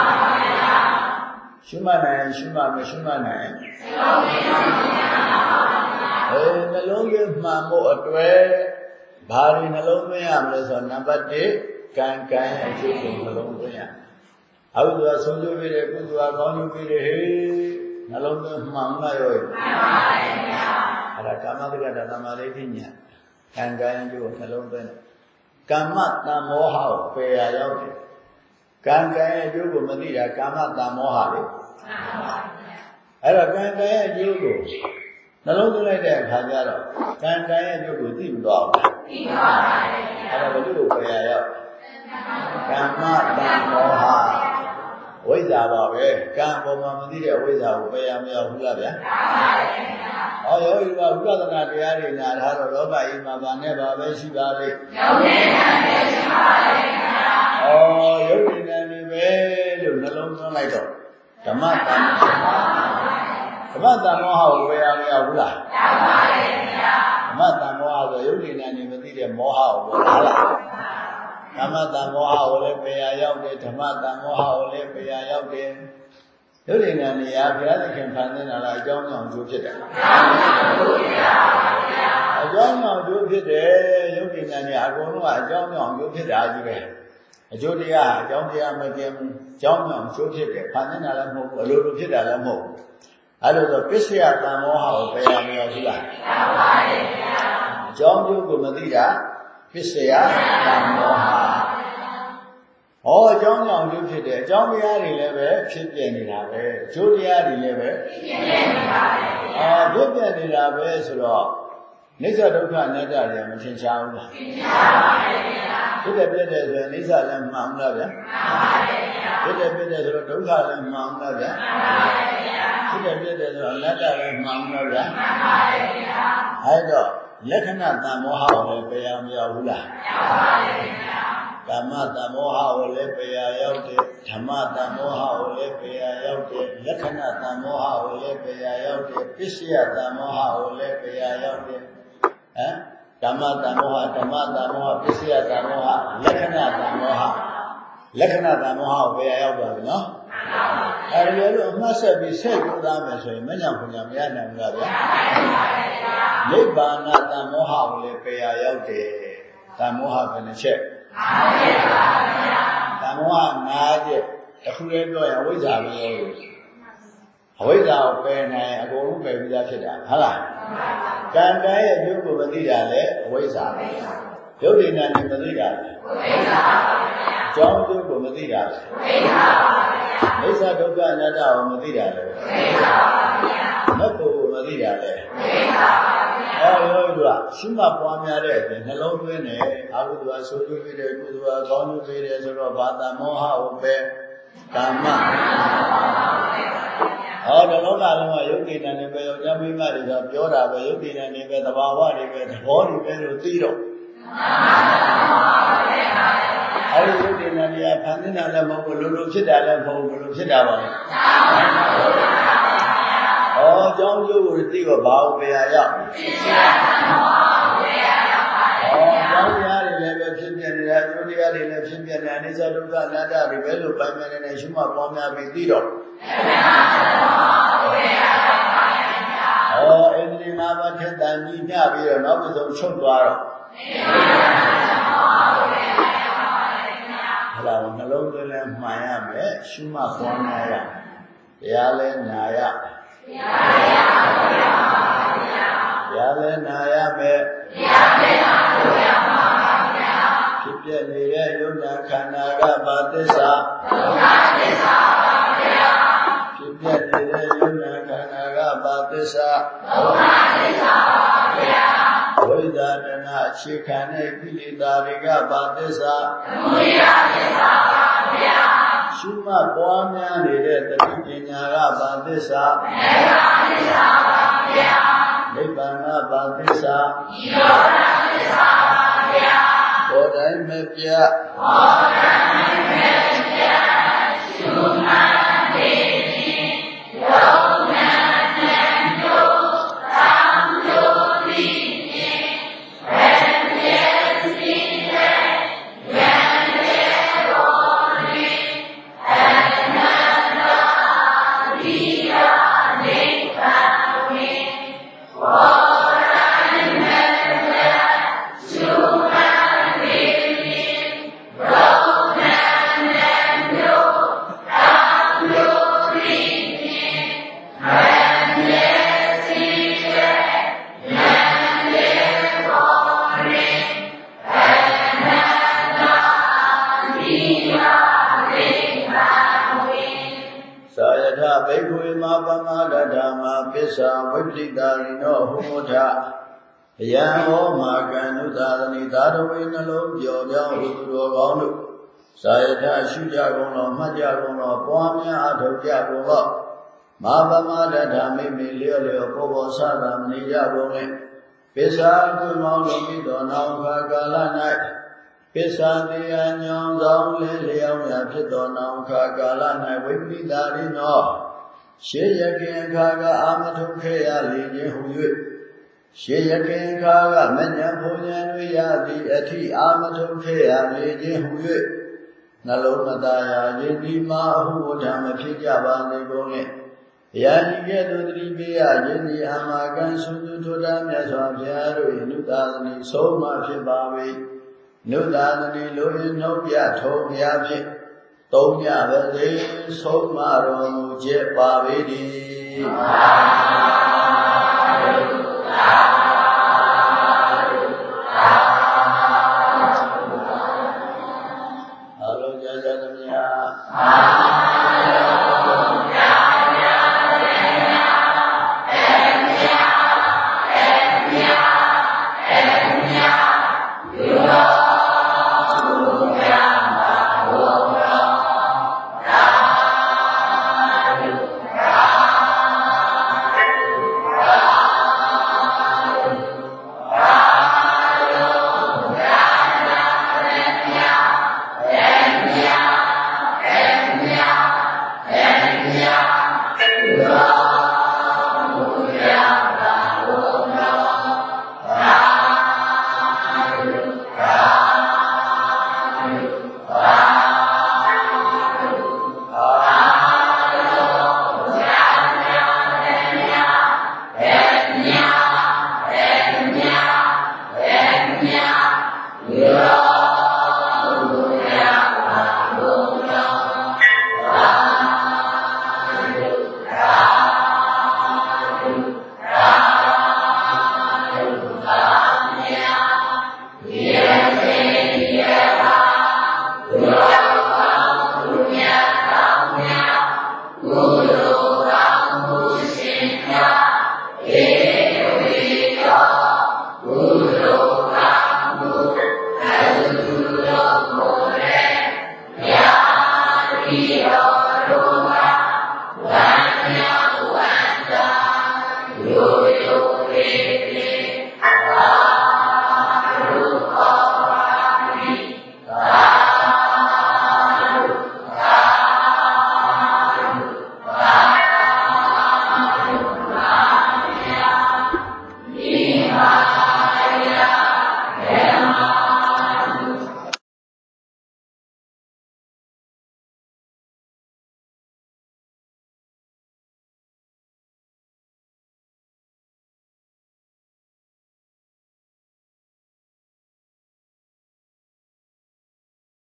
ရှုမှတ်နိုင်ရှုမှတ်မရှုမှတ်နိုင်အဲနှလုံးသွင်းမှန်ဖို့အတွက်ဘာတွေနှလုံးသွင်းရမလဲဆိုတော့နံပါတ်1ကံကံရဲ့အကျိုးကိုနှလုံးသွင်းရအဘိဓမ္မာဆုံးကျိုးပေးတယ်ကုသိုလ်အကောင်းကျိုးပေးတယ်ဟေးနှလုံးသွင်းမှန်မှရောမှန်ပါပါဘုရားအဲ့ဒါကာမတက္ကတာသမာဓိပညာကံကံရဲ့အကျိုးကိုနှလုံးသွင်းတယ် ကာမတံမောဟကိုပယ်ရရောက်တယ်ကံကံရဲ့အကျိုးကိုမသိတာကာမတံမောဟလေအဲ့တော့ကံကံရဲ့အကျိုးကိုနှလုံးသွင်းလိုက်တဲ့အခါကျတော့ကံကံရဲ့အကျိုးကိုသိမသွားဘူးသိပါပါတယ်အဲ့ဒါဘယ်လိုကိုပယ်ရရောက်ကမ္မတံမောဟ ဝိဇ္ဇာပါပဲကံပေါ်မှာမသိတဲ့ဝိဇ္ဇာကိုပယ်ရမရဘူးလားဗျာမှန်ပါတယ်ဗျာဟောယောဂီကဝိပဿနာတရားတွေနာထားတော့လောကကြီးမှာဗာနဲ့ဗာပဲရှိပါလေယောဂီနာနဲ့ရှိပါလေဗျာဩယောဂီနာနေပဲလို့နှလုံးသွင်းလိုက်တော့ဓမ္မတန်ဓမ္မတန်မောဟကိုပယ်ရမရဘူးလားရပါတယ်ဗျာဓမ္မတန်မောဟဆိုယောဂီနာနေမသိတဲ့မောဟကိုပေါ်လာလား ဓမ္မတန်မောဟကိုလည်းပယ်ရရောက်တယ်ဓမ္မတန်မောဟကိုလည်းပယ်ရရောက်တယ်ဒုတိယနေရာဘုရားသခင်ဖန်ဆင်းတာလားအကြောင်းကြောင့်ကျိုးဖြစ်တယ်အကြောင်းကြောင့်ကျိုးဖြစ်တယ်ယုတ်တိဉာဏ်ကြီးအကုန်လုံးကအကြောင်းကြောင့်ကျိုးဖြစ်တာကြီးပဲအကျိုးတရားအကြောင်းတရားမကင်းဘူးအကြောင်းကြောင့်ကျိုးဖြစ်တယ်ဖန်ဆင်းတာလည်းမဟုတ်ဘူးအလိုလိုဖြစ်တာလည်းမဟုတ်ဘူးအဲ့လိုဆိုပစ္စယတန်မောဟကိုပယ်ရမရဘူးလားမှန်ပါတယ်ဗျာအကြောင်းကျိုးကိုမသိတာ ပစ္စယတန်မောဟဟောအကြောင်းကြောင့်ကျိုးဖြစ်တယ်အကြောင်းတရားတွေလည်းပဲဖြစ်ပြနေတာပဲအကျိုးတရားတွေလည်းပဲဖြစ်ပြနေတာပဲအာဖြစ်ပြနေတာပဲဆိုတော့နိစ္စဒုက္ခအနတ္တတွေမထင်ရှားဘူးလားထင်ရှားပါတယ်ဗျာဖြစ်တယ်ပြည့်တယ်ဆိုရင်နိစ္စလည်းမှန်ဘူးလားဗျာမှန်ပါတယ်ဗျာဖြစ်တယ်ပြည့်တယ်ဆိုတော့ဒုက္ခလည်းမှန်ဘူးလားဗျာမှန်ပါတယ်ဗျာဖြစ်တယ်ပြည့်တယ်ဆိုတော့အနတ္တလည်းမှန်ဘူးလားဗျာမှန်ပါတယ်ဗျာအဲ့တော့ လက္ခဏာတန်မောဟကိုလည်းပယ်ရမရဘူးလားမရပါဘူးဗျာကာမတမောဟကိုလည်းပယ်ရရောက်တယ်ဓမ္မတမောဟကိုလည်းပယ်ရရောက်တယ်လက္ခဏာတမောဟကိုလည်းပယ်ရရောက်တယ်ပစ္စယတမောဟကိုလည်းပယ်ရရောက်တယ်ဟမ်ဓမ္မတမောဟဓမ္မတမောဟပစ္စယတမောဟလက္ခဏာတမောဟလက္ခဏာတမောဟကိုပယ်ရရောက်ပါပြီနော် အဲဒီလိုအမှတ်ဆက်ပြီးဆက်ကြိုးစားမယ်ဆိုရင်မညာပညာမရနိုင်ဘူးလားဗျာနိဗ္ဗာန်တမောဟကိုလည်းပယ်ရရောက်တယ်တမောဟဘယ်နှချက်၅ချက်ပါဗျာတမောဟ၅ချက်တစ်ခုလေးပြောရင်အဝိဇ္ဇာပဲလို့အဝိဇ္ဇာကိုပယ်နိုင်အကုန်လုံးပယ်ပြီးသားဖြစ်တာဟုတ်လားကံတည်းရဲ့ကျိုးကိုမသိတာလေအဝိဇ္ဇာပဲယုတ်တိဏ္ဍမသိတာလေအဝိဇ္ဇာပါဗျာအကြောင်းကျိုးကိုမသိတာလေအဝိဇ္ဇာပါဗျာ အိစ္ဆဒုက္ခအနတ္တကိုမသိတာလေအဝိဇ္ဇာပါဗျာမတ်ကိုမသိတာလေအဝိဇ္ဇာပါအဲရောကရှုမှတ်ပွားများတဲ့အပြင်နှလုံးသွင်းတယ်အာဟုသူအဆိုးကျိုးပေးတယ်ကုသိုလ်အကောင်းကျိုးပေးတယ်ဆိုတော့ဘာသာမောဟကိုပဲကာမဟောတလောကလုံးကယုတ်တိဏ္ဍနဲ့ပဲယောက်ျားမိန်းမတွေကပြောတာပဲယုတ်တိဏ္ဍနဲ့ပဲသဘာဝတွေပဲသဘောတွေပဲလို့သိတော့အဲဒီယုတ်တိဏ္ဍ တွေကဖန်ဆင်းတာလည်းမဟုတ်ဘူးလိုလိုဖြစ်တာလည်းမဟုတ်ဘူးဘယ်လိုဖြစ်တာပါလဲဩအကြောင်းကျိုးကိုသိတော့ဘာကိုပယ်ရရသိရပါဘူးပယ်ရရပါတယ်ဩအကြောင်းတရားတွေလည်းပဲဖြစ်ပြနေတာကျိုးတရားတွေလည်းဖြစ်ပြနေတာအိစ္ဆဒုက္ခအနတ္တတွေပဲလို့ပိုင်မြင်နေရှုမှတ်ပွားများပြီးသိတော့ဩအင်းဒီနာမထက်တန်ကြီးညပြီးတော့နောက်ပြီးဆုံးချုပ်သွားတော့ ဟလာနှလုံးသွင်းလဲမှန်ရမယ်ရှုမှတ်ပွားများရတရားလဲနာရရလည်းနာရမယ်ရလည်းနာလို့ရပါဗျာဖြစ်ပြနေတဲ့ယုံနာခန္ဓာကဘာသစ္စာဒုက္ခသစ္စာပါဗျာဖြစ်ပြနေတဲ့ယုံနာခန္ဓာကဘာသစ္စာဒုက္ခသစ္စာပါဗျာဝိဒတနာ အခြေခံတဲ့ကိလေသာတွေကဘာသစ္စာသမုဒယသစ္စာပါဗျာရှုမှတ်ပွားများနေတဲ့တတိပညာကဘာသစ္စာမေဃသစ္စာပါဗျာနိဗ္ဗာန်ကဘာသစ္စာဤရောဓသစ္စာပါဗျာဘောတိုင်းမပြဘောတိုင်းမပြရှုမှတ် သာသနိသာတဝေနှလုံးပြော်ကြောင်းဟူသူတော်ကောင်းတို့သာယထရှုကြကုန်သောမှတ်ကြကုန်သောပွားများအထောက်ကြကုန်သောမာပမဒဓမ္မိမိလျော့လျော့ပေါ်ပေါ်ဆသာမနေကြကုန်လေပစ္စာကုမောလုံးပြီးတော်နောင်ခါကာလ၌ပစ္စာတရားညောင်းဆောင်လေလျောင်းရာဖြစ်တော်နောင်ခါကာလ၌ဝိပိတာရိနောရှေယခင်အခါကအာမထုခဲ့ရလေခြင်းဟူ၍ ရှေယခင်အခါကမညံဘုံဉဏ်တွေရသည်အထိအာမထုခဲ့ရလေခြင်းဟူ၍နှလုံးမသားရခြင်းဒီမှာအဟုဝဋ္ဌမဖြစ်ကြပါစေကုန်နှင့်ဘုရားကြီးကဲ့သို့တတိပေးရခြင်းဒီအမှာကံဆုသူထိုတာမြတ်စွာဘုရားတို့၏နုသာသနိဆုံးမဖြစ်ပါ၏နုသာသနိလိုရင်းနှုတ်ပြထုံဘုရားဖြင့်သုံးညပါစေဆုံးမတော်မူချက်ပါပေတည်း အ